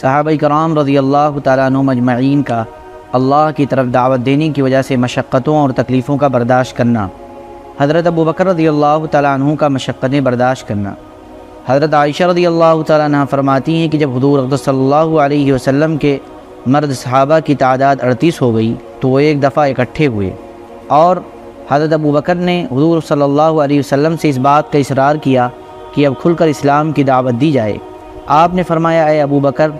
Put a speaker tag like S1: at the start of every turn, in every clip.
S1: صحابہ کرام رضی اللہ تعالیٰ عنہ مجمعین کا اللہ کی طرف دعوت دینے کی وجہ سے مشقتوں اور تکلیفوں کا برداشت کرنا، حضرت ابو بکر رضی اللہ تعالیٰ عنہ کا مشقتیں برداشت کرنا۔ حضرت عائشہ رضی اللہ تعالیٰ عنہ فرماتی ہیں کہ جب حضور اقدس صلی اللہ علیہ وسلم کے مرد صحابہ کی تعداد اڑتیس ہو گئی تو وہ ایک دفعہ اکٹھے ہوئے۔ اور حضرت ابو بکر نے حضور صلی اللہ علیہ وسلم سے اس بات کا اصرار کیا کہ اب کھل کر اسلام کی دعوت دی جائے۔ آپ نے فرمایا، اے ابو بکر،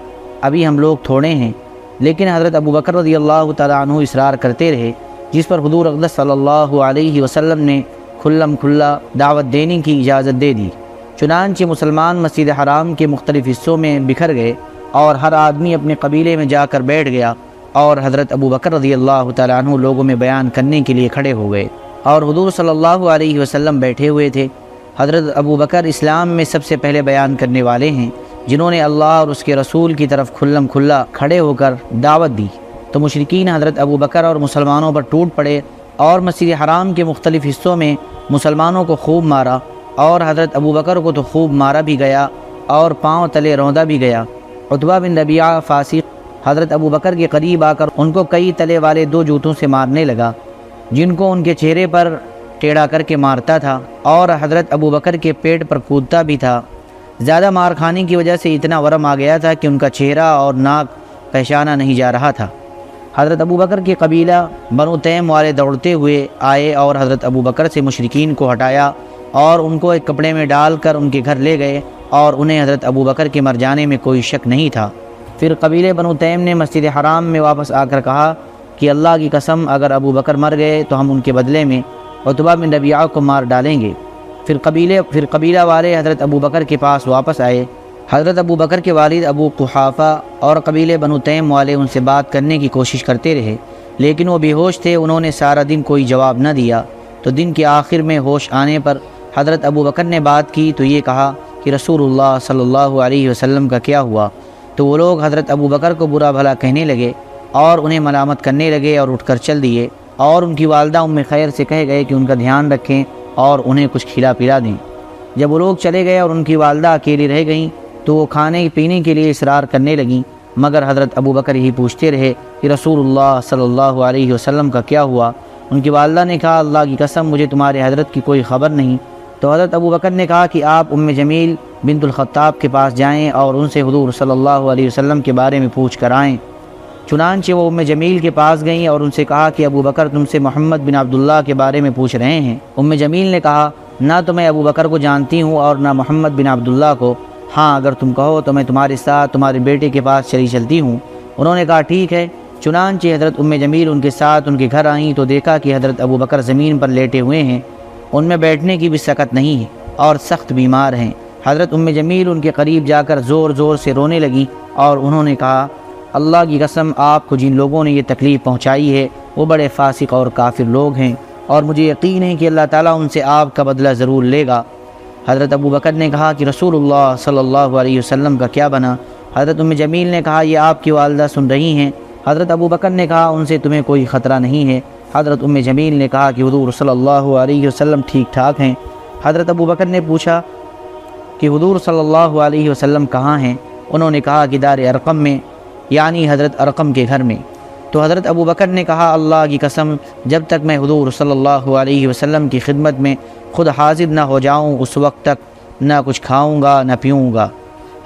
S1: ابھی ہم لوگ تھوڑے ہیں، لیکن حضرت ابو بکر رضی اللہ تعالیٰ عنہ اصرار کرتے رہے، جس پر حضور اقدس صلی اللہ علیہ وسلم نے کھلم کھلا دعوت دینے کی اجازت دے دی۔ چنانچہ مسلمان مسجد حرام کے مختلف حصوں میں بکھر گئے اور ہر آدمی اپنے قبیلے میں جا کر بیٹھ گیا اور حضرت ابو بکر رضی اللہ تعالیٰ عنہ لوگوں میں بیان کرنے کے لیے کھڑے ہو گئے۔ اور حضور صلی اللہ علیہ وسلم بیٹھے ہوئے تھے۔ حضرت ابو بکر اسلام میں سب سے پہلے بیان کرنے والے ہیں۔ جنہوں نے اللہ اور اس کے رسول کی طرف کھلم کھلا کھڑے ہو کر دعوت دی۔ تو مشرقین حضرت ابو بکر اور مسلمانوں پر ٹوٹ پڑے اور مسجد حرام کے مختلف حصوں میں مسلمانوں کو خوب مارا اور حضرت ابو بکر کو تو خوب مارا بھی گیا اور پاؤں تلے روندا بھی گیا۔ عطبہ بن ربیعہ فاسق حضرت ابو بکر کے قریب آ کر ان کو کئی تلے والے دو جوتوں سے مارنے لگا، جن کو ان کے چہرے پر ٹیڑھا کر کے مارتا تھا اور حضرت ابو بکر کے پیٹ پر کودتا بھی تھا۔ زیادہ مار کھانے کی وجہ سے اتنا ورم آ گیا تھا کہ ان کا چہرہ اور ناک پہچانا نہیں جا رہا تھا۔ حضرت ابو بکر کے قبیلہ بنو تیم والے دوڑتے ہوئے آئے اور حضرت ابو بکر سے مشرقین کو ہٹایا اور ان کو ایک کپڑے میں ڈال کر ان کے گھر لے گئے اور انہیں حضرت ابو بکر کے مر جانے میں کوئی شک نہیں تھا۔ پھر قبیلے بنو تیم نے مسجد حرام میں واپس آ کر کہا کہ اللہ کی قسم اگر ابو بکر مر گئے تو ہم ان کے بدلے میں عطبہ بن ربیعہ کو مار ڈالیں گے۔ پھر قبیلے پھر قبیلہ والے حضرت ابو بکر کے پاس واپس آئے۔ حضرت ابو بکر کے والد ابو قحافہ اور قبیلے بنو تیم والے ان سے بات کرنے کی کوشش کرتے رہے، لیکن وہ بے ہوش تھے، انہوں نے سارا دن کوئی جواب نہ دیا۔ تو دن کے آخر میں ہوش آنے پر حضرت ابو بکر نے بات کی تو یہ کہا کہ رسول اللہ صلی اللہ علیہ وسلم کا کیا ہوا؟ تو وہ لوگ حضرت ابو بکر کو برا بھلا کہنے لگے اور انہیں ملامت کرنے لگے اور اٹھ کر چل دیے اور ان کی والدہ ام خیر سے کہہ گئے کہ ان کا دھیان رکھیں اور انہیں کچھ کھلا پلا دیں۔ جب وہ لوگ چلے گئے اور ان کی والدہ اکیلی رہ گئیں، تو وہ کھانے پینے کے لیے اصرار کرنے لگیں۔ مگر حضرت ابو بکر ہی پوچھتے رہے کہ رسول اللہ صلی اللہ علیہ وسلم کا کیا ہوا؟ ان کی والدہ نے کہا، اللہ کی قسم، مجھے تمہارے حضرت کی کوئی خبر نہیں۔ تو حضرت ابو بکر نے کہا کہ آپ ام جمیل بنت الخطاب کے پاس جائیں اور ان سے حضور صلی اللہ علیہ وسلم کے بارے میں پوچھ کر آئیں۔ چنانچہ وہ ام جمیل کے پاس گئیں اور ان سے کہا کہ ابو بکر تم سے محمد بن عبداللہ کے بارے میں پوچھ رہے ہیں۔ ام جمیل نے کہا، نہ تو میں ابو بکر کو جانتی ہوں اور نہ محمد بن عبداللہ کو۔ ہاں اگر تم کہو تو میں تمہارے ساتھ تمہارے بیٹے کے پاس چلی چلتی ہوں۔ انہوں نے کہا، ٹھیک ہے۔ چنانچہ حضرت ام جمیل ان کے ساتھ ان کے گھر آئیں تو دیکھا کہ حضرت ابو بکر زمین پر لیٹے ہوئے ہیں۔ ان میں بیٹھنے کی بھی سکت نہیں ہے اور سخت بیمار ہیں۔ حضرت ام جمیل ان کے قریب جا کر زور زور سے رونے لگیں اور انہوں نے کہا اللہ کی قسم آپ کو جن لوگوں نے یہ تکلیف پہنچائی ہے، وہ بڑے فاسق اور کافر لوگ ہیں۔ اور مجھے یقین ہے کہ اللہ تعالیٰ ان سے آپ کا بدلہ ضرور لے گا۔ حضرت ابو بکر نے کہا کہ رسول اللہ صلی اللہ علیہ وسلم کا کیا بنا؟ حضرت ام جمیل نے کہا، یہ آپ کی والدہ سن رہی ہیں۔ حضرت ابو بکر نے کہا، ان سے تمہیں کوئی خطرہ نہیں ہے۔ حضرت ام جمیل نے کہا کہ حضور صلی اللہ علیہ وسلم ٹھیک ٹھاک ہیں۔ حضرت ابو بکر نے پوچھا کہ حضور صلی اللہ علیہ وسلم کہاں ہیں؟ انہوں نے کہا کہ دار ارقم میں۔ یعنی حضرت ارقم کے گھر میں۔ تو حضرت ابو بکر نے کہا، اللہ کی قسم، جب تک میں حضور صلی اللہ علیہ وسلم کی خدمت میں خود حاضر نہ ہو جاؤں، اس وقت تک نہ کچھ کھاؤں گا، نہ پیوں گا۔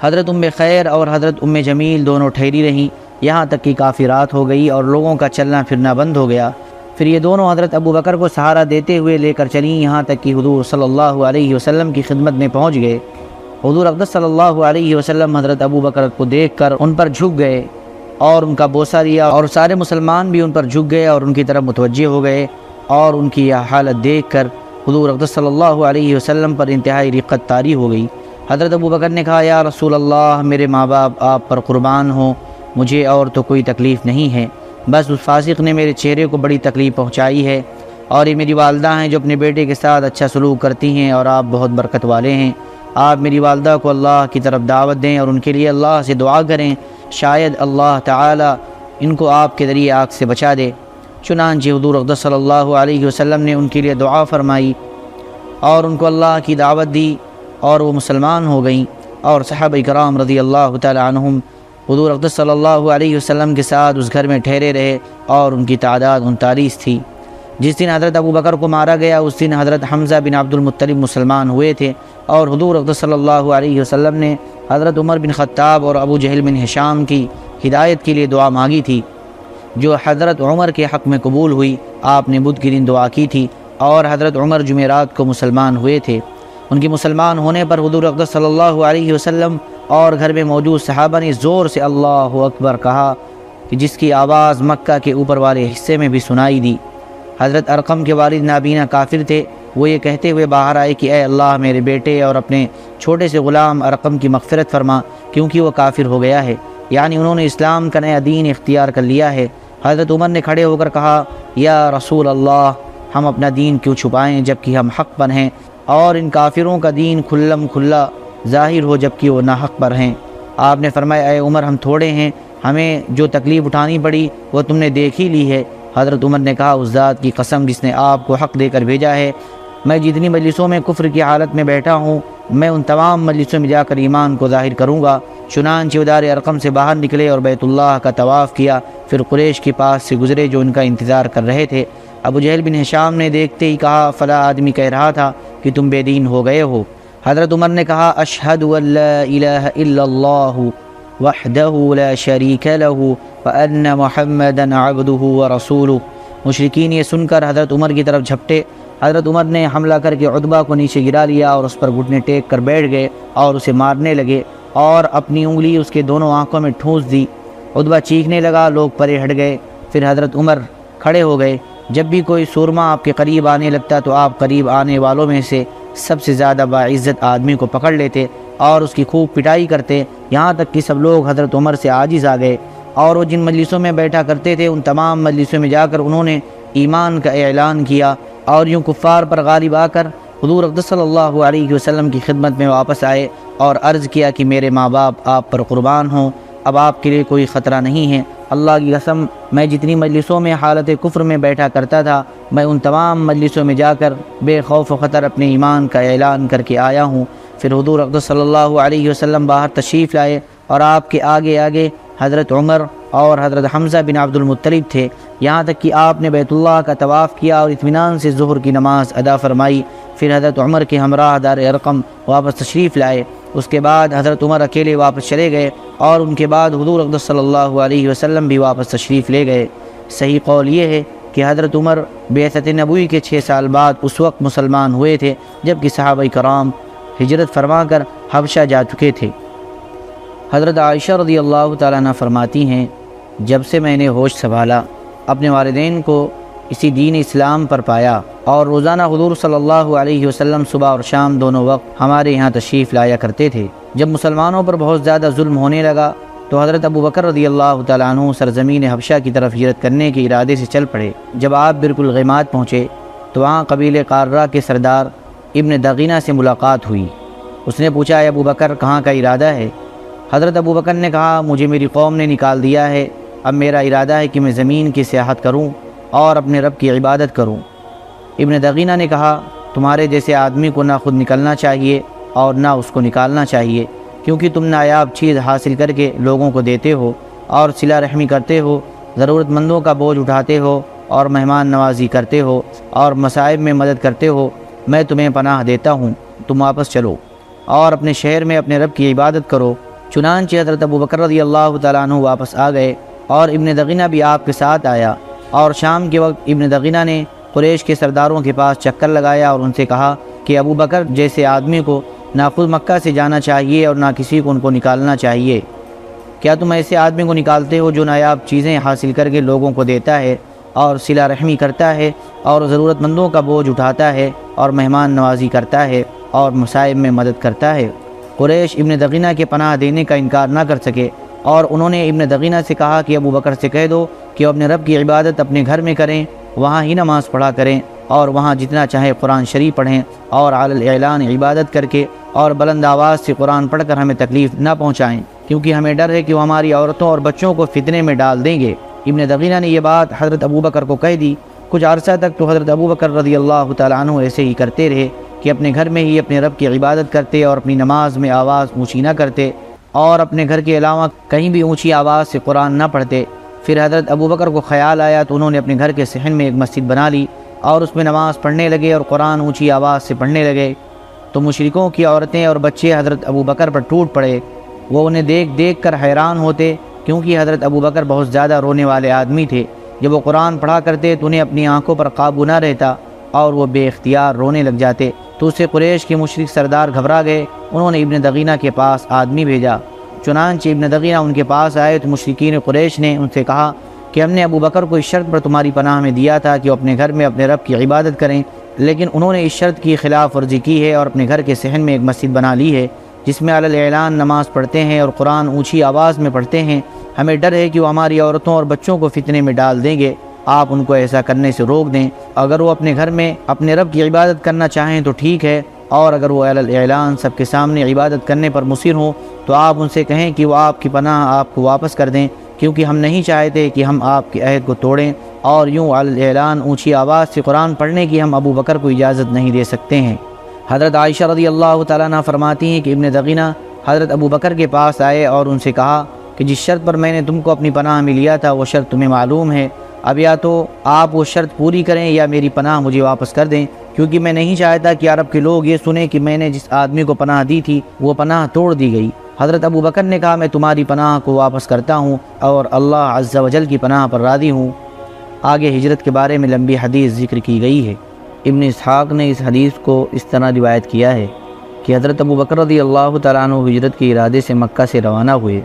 S1: حضرت ام خیر اور حضرت ام جمیل دونوں ٹھہری رہیں۔ یہاں تک کہ کافی رات ہو گئی اور لوگوں کا چلنا پھرنا بند ہو گیا۔ پھر یہ دونوں حضرت ابو بکر کو سہارا دیتے ہوئے لے کر چلیں، یہاں تک کہ حضور صلی اللہ علیہ وسلم کی خدمت میں پہنچ گئے۔ حضور اقدس صلی اللہ علیہ وسلم حضرت ابو بکر کو دیکھ کر ان پر جھک گئے اور ان کا بوسہ دیا اور سارے مسلمان بھی ان پر جھک گئے اور ان کی طرف متوجہ ہو گئے اور ان کی یہ حالت دیکھ کر حضور اقدس صلی اللہ علیہ وسلم پر انتہائی رقت تاری ہو گئی۔ حضرت ابو بکر نے کہا، یا رسول اللہ، میرے ماں باپ، آپ پر قربان ہوں، مجھے اور تو کوئی تکلیف نہیں ہے، بس اس فاسق نے میرے چہرے کو بڑی تکلیف پہنچائی ہے اور یہ میری والدہ ہیں جو اپنے بیٹے کے ساتھ اچھا سلوک کرتی ہیں اور آپ بہت برکت والے ہیں۔ آپ میری والدہ کو اللہ کی طرف دعوت دیں اور ان کے لیے اللہ سے دعا کریں، شاید اللہ تعالی ان کو آپ کے ذریعے آگ سے بچا دے۔ چنانچہ حضور اقدس صلی اللہ علیہ وسلم نے ان کے لیے دعا فرمائی اور ان کو اللہ کی دعوت دی اور وہ مسلمان ہو گئیں۔ اور صحابہ کرام رضی اللہ تعالی عنہم حضور اقدس صلی اللہ علیہ وسلم کے ساتھ اس گھر میں ٹھہرے رہے اور ان کی تعداد انتالیس تھی۔ جس دن حضرت ابو بکر کو مارا گیا، اس دن حضرت حمزہ بن عبد المطلب مسلمان ہوئے تھے اور حضور اقدس صلی اللہ علیہ وسلم نے حضرت عمر بن خطاب اور ابو جہل بن حشام کی ہدایت کے لیے دعا مانگی تھی، جو حضرت عمر کے حق میں قبول ہوئی۔ آپ نے بدھ کی دن دعا کی تھی اور حضرت عمر جمعرات کو مسلمان ہوئے تھے۔ ان کی مسلمان ہونے پر حضور اقدس صلی اللہ علیہ وسلم اور گھر میں موجود صحابہ نے زور سے اللہ اکبر کہا کہ جس کی آواز مکہ کے اوپر والے حصے میں بھی سنائی دی۔ حضرت ارقم کے والد نابینا کافر تھے۔ وہ یہ کہتے ہوئے باہر آئے کہ اے اللہ میرے بیٹے اور اپنے چھوٹے سے غلام ارقم کی مغفرت فرما، کیونکہ وہ کافر ہو گیا ہے۔ یعنی انہوں نے اسلام کا نیا دین اختیار کر لیا ہے۔ حضرت عمر نے کھڑے ہو کر کہا، یا رسول اللہ، ہم اپنا دین کیوں چھپائیں جبکہ ہم حق پر ہیں؟ اور ان کافروں کا دین کھلم کھلا ظاہر ہو جبکہ وہ ناحق پر ہیں۔ آپ نے فرمایا، اے عمر، ہم تھوڑے ہیں، ہمیں جو تکلیف اٹھانی پڑی وہ تم نے دیکھ ہی لی ہے۔ حضرت عمر نے کہا، اس ذات کی قسم جس نے آپ کو حق دے کر بھیجا ہے، میں جتنی مجلسوں میں کفر کی حالت میں بیٹھا ہوں، میں ان تمام مجلسوں میں جا کر ایمان کو ظاہر کروں گا۔ چنانچہ ادار ارقم سے باہر نکلے اور بیت اللہ کا طواف کیا، پھر قریش کے پاس سے گزرے جو ان کا انتظار کر رہے تھے۔ ابو جہل بن حشام نے دیکھتے ہی کہا، فلاں آدمی کہہ رہا تھا کہ تم بے دین ہو گئے ہو۔ حضرت عمر نے کہا، اشہد الہ الا اللہ۔ وحدہ لا شریک له وان محمدا عبدہ ورسولہ مشرقین یہ سن کر حضرت عمر کی طرف جھپٹے۔ حضرت عمر نے حملہ کر کے عدبہ کو نیچے گرا لیا اور اس پر گھٹنے ٹیک کر بیٹھ گئے اور اسے مارنے لگے اور اپنی انگلی اس کے دونوں آنکھوں میں ٹھونس دی۔ عدبہ چیخنے لگا، لوگ پرے ہٹ گئے۔ پھر حضرت عمر کھڑے ہو گئے۔ جب بھی کوئی سورما آپ کے قریب آنے لگتا تو آپ قریب آنے والوں میں سے سب سے زیادہ باعزت آدمی کو پکڑ لیتے۔ اور اس کی خوب پٹائی کرتے، یہاں تک کہ سب لوگ حضرت عمر سے عاجز آ گئے۔ اور وہ جن مجلسوں میں بیٹھا کرتے تھے، ان تمام مجلسوں میں جا کر انہوں نے ایمان کا اعلان کیا اور یوں کفار پر غالب آ کر حضور اقدس صلی اللہ علیہ وسلم کی خدمت میں واپس آئے اور عرض کیا کہ میرے ماں باپ آپ پر قربان ہوں۔ اب آپ کے لیے کوئی خطرہ نہیں ہے۔ اللہ کی قسم، میں جتنی مجلسوں میں حالت کفر میں بیٹھا کرتا تھا، میں ان تمام مجلسوں میں جا کر بے خوف و خطر اپنے ایمان کا اعلان کر کے آیا ہوں۔ پھر حضور اقدس صلی اللہ علیہ وسلم باہر تشریف لائے اور آپ کے آگے آگے حضرت عمر اور حضرت حمزہ بن عبد المطلب تھے۔ یہاں تک کہ آپ نے بیت اللہ کا طواف کیا اور اطمینان سے ظہر کی نماز ادا فرمائی۔ پھر حضرت عمر کے ہمراہ دار ارقم واپس تشریف لائے۔ اس کے بعد حضرت عمر اکیلے واپس چلے گئے اور ان کے بعد حضور اقدس صلی اللہ علیہ وسلم بھی واپس تشریف لے گئے۔ صحیح قول یہ ہے کہ حضرت عمر بیست نبوی کے چھ سال بعد اس وقت مسلمان ہوئے تھے جبکہ صحابہ کرام ہجرت فرما کر حبشہ جا چکے تھے۔ حضرت عائشہ رضی اللہ تعالیٰ عنہ فرماتی ہیں، جب سے میں نے ہوش سنبھالا، اپنے والدین کو اسی دین اسلام پر پایا اور روزانہ حضور صلی اللہ علیہ وسلم صبح اور شام دونوں وقت ہمارے یہاں تشریف لایا کرتے تھے۔ جب مسلمانوں پر بہت زیادہ ظلم ہونے لگا تو حضرت ابو بکر رضی اللہ تعالیٰ عنہ سرزمین حبشہ کی طرف ہجرت کرنے کے ارادے سے چل پڑے۔ جب آپ بالکل غیمات پہنچے تو وہاں قبیل قارہ کے سردار ابن دغینہ سے ملاقات ہوئی۔ اس نے پوچھا، اے ابو بکر، کہاں کا ارادہ ہے؟ حضرت ابو بکر نے کہا، مجھے میری قوم نے نکال دیا ہے۔ اب میرا ارادہ ہے کہ میں زمین کی سیاحت کروں اور اپنے رب کی عبادت کروں۔ ابن دغینہ نے کہا، تمہارے جیسے آدمی کو نہ خود نکلنا چاہیے اور نہ اس کو نکالنا چاہیے، کیونکہ تم نایاب چیز حاصل کر کے لوگوں کو دیتے ہو اور صلہ رحمی کرتے ہو ضرورت مندوں کا بوجھ اٹھاتے ہو اور مہمان نوازی کرتے ہو اور مصائب میں مدد کرتے ہو۔ میں تمہیں پناہ دیتا ہوں، تم واپس چلو اور اپنے شہر میں اپنے رب کی عبادت کرو۔ چنانچہ حضرت ابو بکر رضی اللہ تعالیٰ عنہ واپس آ گئے اور ابن دغینہ بھی آپ کے ساتھ آیا اور شام کے وقت ابن دغینہ نے قریش کے سرداروں کے پاس چکر لگایا اور ان سے کہا کہ ابو بکر جیسے آدمی کو نہ خود مکہ سے جانا چاہیے اور نہ کسی کو ان کو نکالنا چاہیے۔ کیا تم ایسے آدمی کو نکالتے ہو جو نایاب چیزیں حاصل کر کے لوگوں کو دیتا ہے اور صلہ رحمی کرتا ہے اور ضرورت مندوں کا بوجھ اٹھاتا ہے؟ اور مہمان نوازی کرتا ہے اور مصائب میں مدد کرتا ہے۔ قریش ابن دغینہ کے پناہ دینے کا انکار نہ کر سکے اور انہوں نے ابن دغینہ سے کہا کہ ابو بکر سے کہہ دو کہ اپنے رب کی عبادت اپنے گھر میں کریں، وہاں ہی نماز پڑھا کریں اور وہاں جتنا چاہے قرآن شریف پڑھیں اور عال اعلان عبادت کر کے اور بلند آواز سے قرآن پڑھ کر ہمیں تکلیف نہ پہنچائیں۔ کیونکہ ہمیں ڈر ہے کہ وہ ہماری عورتوں اور بچوں کو فتنے میں ڈال دیں گے۔ ابن دغینہ نے یہ بات حضرت ابو بکر کو کہہ دی۔ کچھ عرصہ تک تو حضرت ابو بکر رضی اللہ تعالیٰ عنہ ایسے ہی کرتے رہے کہ اپنے گھر میں ہی اپنے رب کی عبادت کرتے اور اپنی نماز میں آواز اونچی نہ کرتے اور اپنے گھر کے علاوہ کہیں بھی اونچی آواز سے قرآن نہ پڑھتے۔ پھر حضرت ابو بکر کو خیال آیا تو انہوں نے اپنے گھر کے صحن میں ایک مسجد بنا لی اور اس میں نماز پڑھنے لگے اور قرآن اونچی آواز سے پڑھنے لگے۔ تو مشرکوں کی عورتیں اور بچے حضرت ابو بکر پر ٹوٹ پڑے۔ وہ انہیں دیکھ دیکھ کر حیران ہوتے کیونکہ حضرت ابو بکر بہت زیادہ رونے والے آدمی تھے۔ جب وہ قرآن پڑھا کرتے تو انہیں اپنی آنکھوں پر قابو نہ رہتا اور وہ بے اختیار رونے لگ جاتے۔ تو اسے قریش کے مشرق سردار گھبرا گئے۔ انہوں نے ابن دغینہ کے پاس آدمی بھیجا۔ چنانچہ ابن دغینہ ان کے پاس آئے تو مشرقین قریش نے ان سے کہا کہ ہم نے ابو بکر کو اس شرط پر تمہاری پناہ میں دیا تھا کہ وہ اپنے گھر میں اپنے رب کی عبادت کریں، لیکن انہوں نے اس شرط کی خلاف ورزی کی ہے اور اپنے گھر کے صحن میں ایک مسجد بنا لی ہے۔ جس میں علی اعلان نماز پڑھتے ہیں اور قرآن اونچی آواز میں پڑھتے ہیں، ہمیں ڈر ہے کہ وہ ہماری عورتوں اور بچوں کو فتنے میں ڈال دیں گے۔ آپ ان کو ایسا کرنے سے روک دیں۔ اگر وہ اپنے گھر میں اپنے رب کی عبادت کرنا چاہیں تو ٹھیک ہے، اور اگر وہ اعلان سب کے سامنے عبادت کرنے پر مصر ہوں تو آپ ان سے کہیں کہ وہ آپ کی پناہ آپ کو واپس کر دیں، کیونکہ ہم نہیں چاہتے کہ ہم آپ کے عہد کو توڑیں۔ اور یوں اعلان اونچی آواز سے قرآن پڑھنے کی ہم ابو بکر کو اجازت نہیں دے سکتے ہیں۔ حضرت عائشہ رضی اللہ تعالیٰ عنہ فرماتی ہیں کہ ابن دغینہ حضرت ابو بکر کے پاس آئے اور ان سے کہا کہ جس شرط پر میں نے تم کو اپنی پناہ میں لیا تھا وہ شرط تمہیں معلوم ہے۔ اب یا تو آپ وہ شرط پوری کریں یا میری پناہ مجھے واپس کر دیں۔ کیونکہ میں نہیں چاہتا کہ عرب کے لوگ یہ سنیں کہ میں نے جس آدمی کو پناہ دی تھی وہ پناہ توڑ دی گئی۔ حضرت ابو بکر نے کہا، میں تمہاری پناہ کو واپس کرتا ہوں اور اللہ عز و جل کی پناہ پر راضی ہوں۔ آگے ہجرت کے بارے میں لمبی حدیث ذکر کی گئی ہے۔ ابن اسحاق نے اس حدیث کو اس طرح روایت کیا ہے کہ حضرت ابو بکر رضی اللہ تعالیٰ عنہ ہجرت کے ارادے سے مکہ سے روانہ ہوئے۔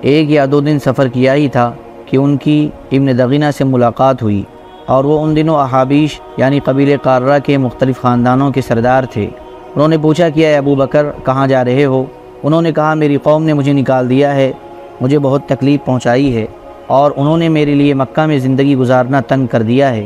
S1: ایک یا دو دن سفر کیا ہی تھا کہ ان کی ابن دغینہ سے ملاقات ہوئی اور وہ ان دنوں احابیش یعنی قبیل قارہ کے مختلف خاندانوں کے سردار تھے۔ انہوں نے پوچھا کہ اے ابو بکر، کہاں جا رہے ہو؟ انہوں نے کہا، میری قوم نے مجھے نکال دیا ہے، مجھے بہت تکلیف پہنچائی ہے اور انہوں نے میرے لیے مکہ میں زندگی گزارنا تنگ کر دیا ہے۔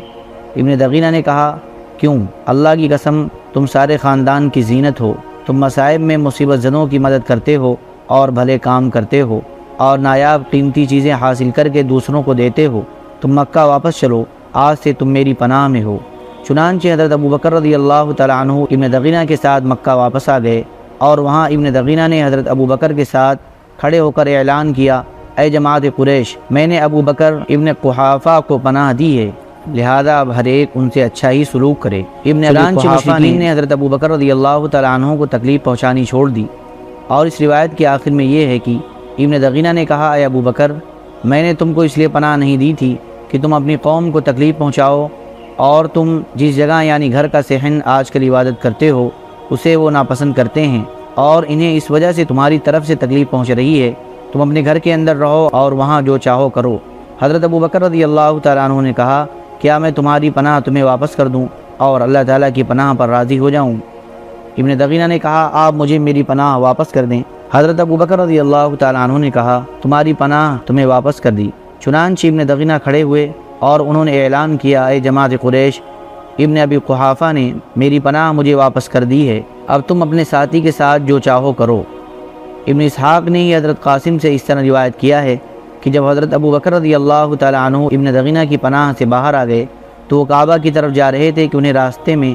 S1: ابن دغینہ نے کہا کیوں؟ اللہ کی قسم، تم سارے خاندان کی زینت ہو، تم مصائب میں مصیبت زنوں کی مدد کرتے ہو اور بھلے کام کرتے ہو اور نایاب قیمتی چیزیں حاصل کر کے دوسروں کو دیتے ہو۔ تم مکہ واپس چلو، آج سے تم میری پناہ میں ہو۔ چنانچہ حضرت ابو بکر رضی اللہ تعالیٰ عنہ ابن دغینہ کے ساتھ مکہ واپس آ گئے اور وہاں ابن دغینہ نے حضرت ابو بکر کے ساتھ کھڑے ہو کر اعلان کیا، اے جماعت قریش، میں نے ابو بکر ابن قحافہ کو پناہ دی ہے۔ لہذا اب ہر ایک ان سے اچھا ہی سلوک کرے۔ ابن مشرقین نے حضرت ابو بکر رضی اللہ تعالیٰ عنہ کو تکلیف پہنچانی چھوڑ دی۔ اور اس روایت کے آخر میں یہ ہے کہ ابن دغینہ نے کہا اے ابو بکر میں نے تم کو اس لیے پناہ نہیں دی تھی کہ تم اپنی قوم کو تکلیف پہنچاؤ اور تم جس جگہ یعنی گھر کا صحن آج کل عبادت کرتے ہو اسے وہ ناپسند کرتے ہیں اور انہیں اس وجہ سے تمہاری طرف سے تکلیف پہنچ رہی ہے۔ تم اپنے گھر کے اندر رہو اور وہاں جو چاہو کرو۔ حضرت ابو بکر رضی اللہ تعالیٰ عنہ نے کہا کیا میں تمہاری پناہ تمہیں واپس کر دوں اور اللہ تعالیٰ کی پناہ پر راضی ہو جاؤں؟ ابن دغینہ نے کہا، آپ مجھے میری پناہ واپس کر دیں۔ حضرت ابو بکر رضی اللہ تعالیٰ عنہ نے کہا، تمہاری پناہ تمہیں واپس کر دی۔ چنانچہ ابن دغینہ کھڑے ہوئے اور انہوں نے اعلان کیا، اے جماعت قریش، ابن ابی قحافہ نے میری پناہ مجھے واپس کر دی ہے۔ اب تم اپنے ساتھی کے ساتھ جو چاہو کرو۔ ابن اسحاق نے ہی حضرت قاسم سے اس طرح روایت کیا ہے کہ جب حضرت ابو بکر رضی اللہ تعالیٰ عنہ ابن دغینہ کی پناہ سے باہر آ گئے تو وہ کعبہ کی طرف جا رہے تھے کہ انہیں راستے میں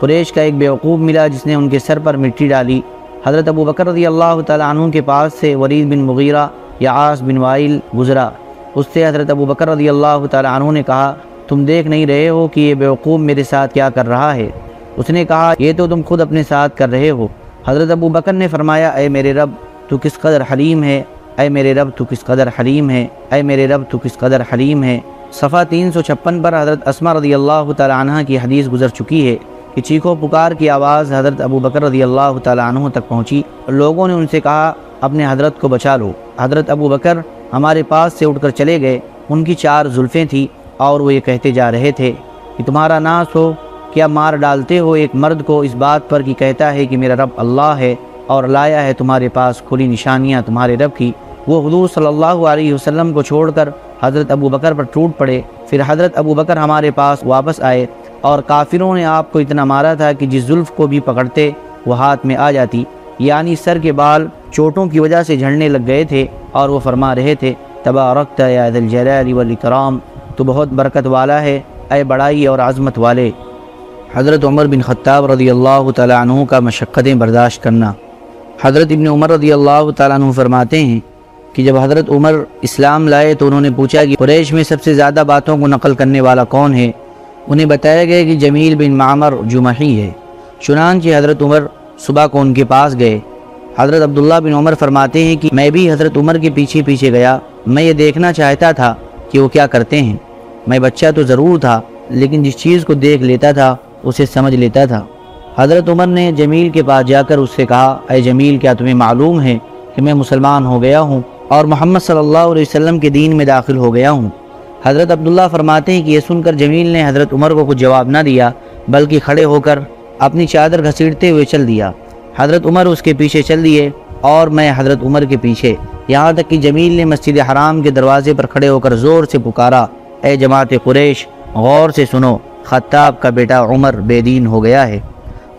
S1: قریش کا ایک بیوقوف ملا جس نے ان کے سر پر مٹی ڈالی۔ حضرت ابو بکر رضی اللہ تعالیٰ عنہ کے پاس سے ورید بن مغیرہ یا آس بن وائل گزرا۔ اس سے حضرت ابو بکر رضی اللہ تعالیٰ عنہ نے کہا، تم دیکھ نہیں رہے ہو کہ یہ بیوقوف میرے ساتھ کیا کر رہا ہے؟ اس نے کہا، یہ تو تم خود اپنے ساتھ کر رہے ہو۔ حضرت ابو بکر نے فرمایا، اے میرے رب، تو کس قدر حلیم ہے اے میرے رب، تو کس قدر حلیم ہے؟ اے میرے رب، تو کس قدر حلیم ہے؟ صفحہ تین سو چھپن پر حضرت اسما رضی اللہ تعالیٰ عنہ کی حدیث گزر چکی ہے کہ چیخو پکار کی آواز حضرت ابو بکر رضی اللہ تعالیٰ عنہ تک پہنچی۔ لوگوں نے ان سے کہا، اپنے حضرت کو بچا لو۔ حضرت ابو بکر ہمارے پاس سے اٹھ کر چلے گئے۔ ان کی چار زلفیں تھیں اور وہ یہ کہتے جا رہے تھے کہ تمہارا ناس ہو، کیا مار ڈالتے ہو ایک مرد کو اس بات پر کہ کہتا ہے کہ میرا رب اللہ ہے اور لایا ہے تمہارے پاس کھلی نشانیاں تمہارے رب کی؟ وہ حضور صلی اللہ علیہ وسلم کو چھوڑ کر حضرت ابو بکر پر ٹوٹ پڑے۔ پھر حضرت ابو بکر ہمارے پاس واپس آئے اور کافروں نے آپ کو اتنا مارا تھا کہ جس زلف کو بھی پکڑتے وہ ہاتھ میں آ جاتی۔ یعنی سر کے بال چوٹوں کی وجہ سے جھڑنے لگ گئے تھے اور وہ فرما رہے تھے، تبارکت یا الجلال والاکرام، تو بہت برکت والا ہے، اے بڑائی اور عظمت والے۔ حضرت عمر بن خطاب رضی اللہ تعالیٰ عنہ کا مشقتیں برداشت کرنا۔ حضرت ابن عمر رضی اللہ تعالیٰ عنہ فرماتے ہیں کہ جب حضرت عمر اسلام لائے تو انہوں نے پوچھا کہ قریش میں سب سے زیادہ باتوں کو نقل کرنے والا کون ہے؟ انہیں بتایا گیا کہ جمیل بن معمر جمحی ہے۔ چنانچہ حضرت عمر صبح کو ان کے پاس گئے۔ حضرت عبداللہ بن عمر فرماتے ہیں کہ میں بھی حضرت عمر کے پیچھے پیچھے گیا۔ میں یہ دیکھنا چاہتا تھا کہ وہ کیا کرتے ہیں۔ میں بچہ تو ضرور تھا، لیکن جس چیز کو دیکھ لیتا تھا، اسے سمجھ لیتا تھا۔ حضرت عمر نے جمیل کے پاس جا کر اس سے کہا، اے جمیل، کیا تمہیں معلوم ہے کہ میں مسلمان ہو گیا ہوں؟ اور محمد صلی اللہ علیہ وسلم کے دین میں داخل ہو گیا ہوں۔ حضرت عبداللہ فرماتے ہیں کہ یہ سن کر جمیل نے حضرت عمر کو کچھ جواب نہ دیا، بلکہ کھڑے ہو کر اپنی چادر گھسیٹتے ہوئے چل دیا۔ حضرت عمر اس کے پیچھے چل دیے اور میں حضرت عمر کے پیچھے، یہاں تک کہ جمیل نے مسجد حرام کے دروازے پر کھڑے ہو کر زور سے پکارا، اے جماعت قریش، غور سے سنو، خطاب کا بیٹا عمر بے دین ہو گیا ہے۔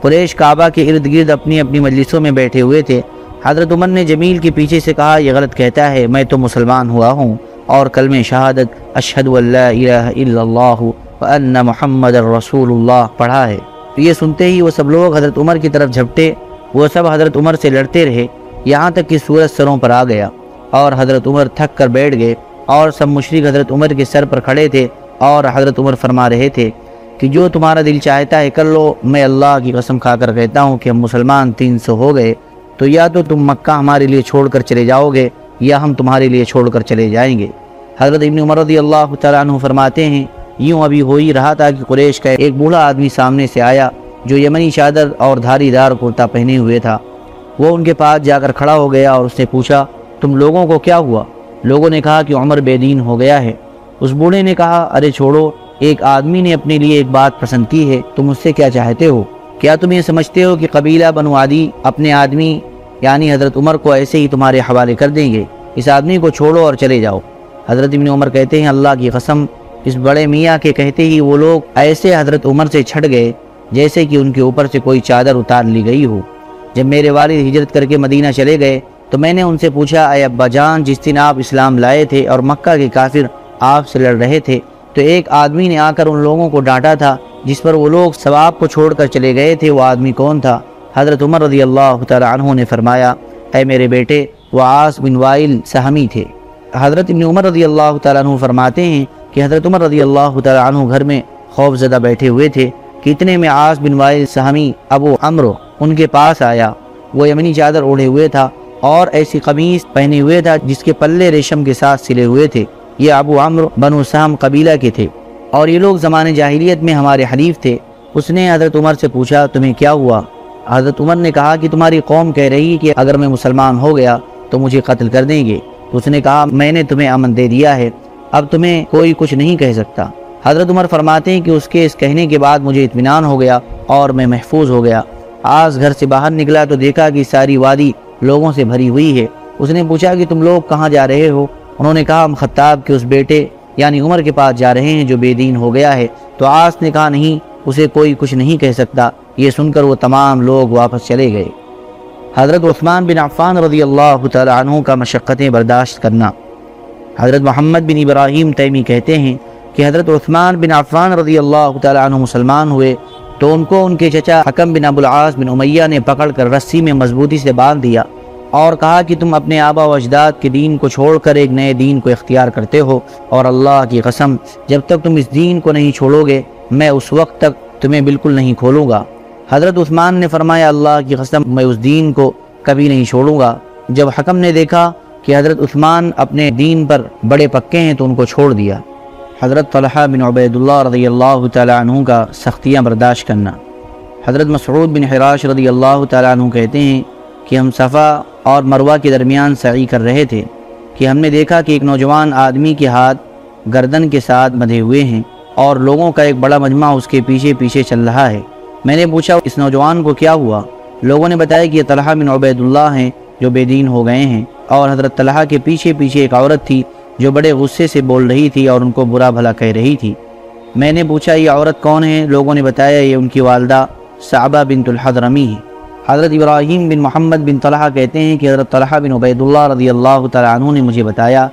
S1: قریش کعبہ کے ارد گرد اپنی اپنی مجلسوں میں بیٹھے ہوئے تھے۔ حضرت عمر نے جمیل کے پیچھے سے کہا، یہ غلط کہتا ہے، میں تو مسلمان ہوا ہوں اور کلم شہادت اشہد اللہ الہ الا اللہ وان محمد الرسول اللہ پڑھا ہے۔ یہ سنتے ہی وہ سب لوگ حضرت عمر کی طرف جھپٹے، وہ سب حضرت عمر سے لڑتے رہے۔ یہاں تک کہ سورج سروں پر آ گیا اور حضرت عمر تھک کر بیٹھ گئے اور سب مشرق حضرت عمر کے سر پر کھڑے تھے اور حضرت عمر فرما رہے تھے کہ جو تمہارا دل چاہتا ہے کر لو، میں اللہ کی قسم کھا کر کہتا ہوں کہ ہم مسلمان تین سو ہو گئے۔ تو یا تو تم مکہ ہمارے لیے چھوڑ کر چلے جاؤ گے، یا ہم تمہارے لیے چھوڑ کر چلے جائیں گے۔ حضرت ابن عمر رضی اللہ تعالیٰ عنہ فرماتے ہیں، یوں ابھی ہو ہی رہا تھا کہ قریش کا ایک بوڑھا آدمی سامنے سے آیا، جو یمنی چادر اور دھاری دار کرتا پہنے ہوئے تھا۔ وہ ان کے پاس جا کر کھڑا ہو گیا اور اس نے پوچھا، تم لوگوں کو کیا ہوا؟ لوگوں نے کہا کہ عمر بے دین ہو گیا ہے۔ اس بوڑھے نے کہا، ارے چھوڑو، ایک آدمی نے اپنے لیے ایک بات پسند کی ہے، تم اس سے کیا چاہتے ہو؟ کیا تم یہ سمجھتے ہو کہ قبیلہ بنو عادی اپنے آدمی یعنی حضرت عمر کو ایسے ہی تمہارے حوالے کر دیں گے۔ اس آدمی کو چھوڑو اور چلے جاؤ۔ حضرت ابن عمر کہتے ہیں، اللہ کی قسم، اس بڑے میاں کے کہتے ہی وہ لوگ ایسے حضرت عمر سے چھٹ گئے جیسے کہ ان کے اوپر سے کوئی چادر اتار لی گئی ہو۔ جب میرے والد ہجرت کر کے مدینہ چلے گئے تو میں نے ان سے پوچھا، اے ابا جان، جس دن آپ اسلام لائے تھے اور مکہ کے کافر آپ سے لڑ رہے تھے، تو ایک آدمی نے آ کر ان لوگوں کو ڈانٹا تھا جس پر وہ لوگ ثواب کو چھوڑ کر چلے گئے تھے۔ وہ آدمی کون تھا؟ حضرت عمر رضی اللہ تعالیٰ عنہ نے فرمایا، اے میرے بیٹے وہ بن وائل سہمی تھے۔ حضرت ابن عمر رضی اللہ تعالیٰ عنہ فرماتے ہیں کہ حضرت عمر رضی اللہ تعالیٰ عنہ گھر میں خوف زدہ بیٹھے ہوئے تھے۔ کتنے میں آس بن وائل سہمی ابو عمرو ان کے پاس آیا۔ وہ یمنی چادر اوڑھے ہوئے تھا اور ایسی قمیص پہنے ہوئے تھا جس کے پلے ریشم کے ساتھ سلے ہوئے تھے۔ یہ ابو عمر بنو سام قبیلہ کے تھے۔ اور یہ لوگ زمان جاہلیت میں ہمارے حلیف تھے۔ اس نے حضرت عمر سے پوچھا، تمہیں کیا ہوا؟ حضرت عمر نے کہا کہ تمہاری قوم کہہ رہی کہ اگر میں مسلمان ہو گیا تو مجھے قتل کر دیں گے۔ اس نے کہا، میں نے تمہیں امن دے دیا ہے، اب تمہیں کوئی کچھ نہیں کہہ سکتا۔ حضرت عمر فرماتے ہیں کہ اس کے اس کہنے کے بعد مجھے اطمینان ہو گیا اور میں محفوظ ہو گیا۔ آج گھر سے باہر نکلا تو دیکھا کہ ساری وادی لوگوں سے بھری ہوئی ہے۔ اس نے پوچھا کہ تم لوگ کہاں جا رہے ہو؟ انہوں نے کہا، ہم خطاب کے اس بیٹے یعنی عمر کے پاس جا رہے ہیں جو بے دین ہو گیا ہے۔ تو آس نے کہا، نہیں، اسے کوئی کچھ نہیں کہہ سکتا۔ یہ سن کر وہ تمام لوگ واپس چلے گئے۔ حضرت عثمان بن عفان رضی اللہ تعالیٰ عنہ کا مشقتیں برداشت کرنا۔ حضرت محمد بن ابراہیم تیمی کہتے ہیں کہ حضرت عثمان بن عفان رضی اللہ تعالیٰ عنہ مسلمان ہوئے تو ان کو ان کے چچا حکم بن ابوالعاص بن امیہ نے پکڑ کر رسی میں مضبوطی سے باندھ دیا اور کہا کہ تم اپنے آبا و اجداد کے دین کو چھوڑ کر ایک نئے دین کو اختیار کرتے ہو اور اللہ کی قسم جب تک تم اس دین کو نہیں چھوڑو گے، میں اس وقت تک تمہیں بالکل نہیں کھولوں گا۔ حضرت عثمان نے فرمایا، اللہ کی قسم، میں اس دین کو کبھی نہیں چھوڑوں گا۔ جب حکم نے دیکھا کہ حضرت عثمان اپنے دین پر بڑے پکے ہیں، تو ان کو چھوڑ دیا۔ حضرت طلحہ بن عبید اللہ رضی اللہ تعالیٰ عنہ کا سختیاں برداشت کرنا۔ حضرت مسعود بن حراش رضی اللہ تعالیٰ عنہ کہتے ہیں کہ ہم صفا اور مروہ کے درمیان سعی کر رہے تھے کہ ہم نے دیکھا کہ ایک نوجوان آدمی کے ہاتھ گردن کے ساتھ بندھے ہوئے ہیں اور لوگوں کا ایک بڑا مجمع اس کے پیچھے پیچھے چل رہا ہے۔ میں نے پوچھا اس نوجوان کو کیا ہوا؟ لوگوں نے بتایا کہ یہ طلحہ بن عبید اللہ ہیں جو بے دین ہو گئے ہیں اور حضرت طلحہ کے پیچھے پیچھے ایک عورت تھی جو بڑے غصے سے بول رہی تھی اور ان کو برا بھلا کہہ رہی تھی۔ میں نے پوچھا، یہ عورت کون ہے؟ لوگوں نے بتایا، یہ ان کی والدہ صعبہ بنت الحضرمی ہے۔ حضرت ابراہیم بن محمد بن طلحہ کہتے ہیں کہ حضرت طلحہ بن عبید اللہ رضی اللہ تعالیٰ عنہ نے مجھے بتایا،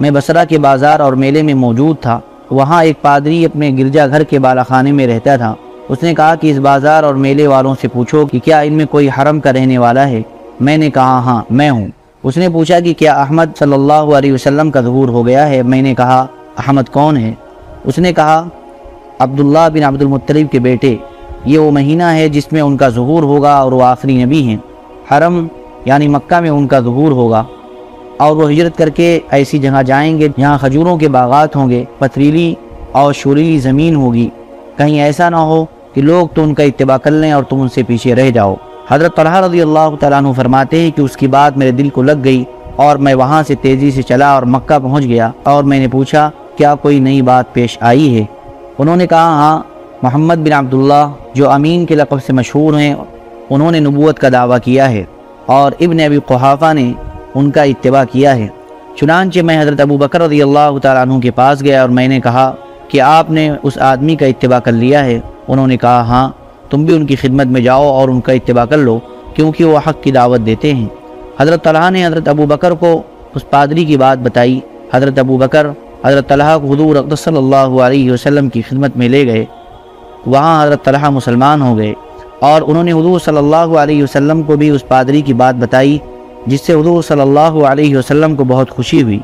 S1: میں بصرہ کے بازار اور میلے میں موجود تھا۔ وہاں ایک پادری اپنے گرجا گھر کے بالا خانے میں رہتا تھا۔ اس نے کہا کہ اس بازار اور میلے والوں سے پوچھو کہ کیا ان میں کوئی حرم کا رہنے والا ہے؟ میں نے کہا ہاں میں ہوں۔ اس نے پوچھا کہ کیا احمد صلی اللہ علیہ وسلم کا ظہور ہو گیا ہے؟ میں نے کہا، احمد کون ہے؟ اس نے کہا، عبداللہ بن عبد المطلب کے بیٹے۔ یہ وہ مہینہ ہے جس میں ان کا ظہور ہوگا اور وہ آخری نبی ہیں۔ حرم یعنی مکہ میں ان کا ظہور ہوگا۔ اور وہ ہجرت کر کے ایسی جگہ جائیں گے جہاں کھجوروں کے باغات ہوں گے، پتریلی اور شوریلی زمین ہوگی۔ کہیں ایسا نہ ہو کہ لوگ تو ان کا اتباع کر لیں اور تم ان سے پیچھے رہ جاؤ۔ حضرت طلحہ رضی اللہ تعالیٰ عنہ فرماتے ہیں کہ اس کی بات میرے دل کو لگ گئی اور میں وہاں سے تیزی سے چلا اور مکہ پہنچ گیا اور میں نے پوچھا، کیا کوئی نئی بات پیش آئی ہے؟ انہوں نے کہا ہاں محمد بن عبداللہ جو امین کے لقب سے مشہور ہیں، انہوں نے نبوت کا دعویٰ کیا ہے اور ابن ابی قحافہ نے ان کا اتباع کیا ہے۔ چنانچہ میں حضرت ابو بکر رضی اللہ تعالیٰ عنہ کے پاس گیا اور میں نے کہا کہ آپ نے اس آدمی کا اتباع کر لیا ہے۔ انہوں نے کہا ہاں تم بھی ان کی خدمت میں جاؤ اور ان کا اتباع کر لو، کیونکہ وہ حق کی دعوت دیتے ہیں۔ حضرت طلحہ نے حضرت ابو بکر کو اس پادری کی بات بتائی۔ حضرت ابو بکر حضرت طلحہ کو حضور اقدس صلی اللہ علیہ وسلم کی خدمت میں لے گئے۔ وہاں حضرت طلحہ مسلمان ہو گئے اور انہوں نے حضور صلی اللہ علیہ وسلم کو بھی اس پادری کی بات بتائی، جس سے حضور صلی اللہ علیہ وسلم کو بہت خوشی ہوئی۔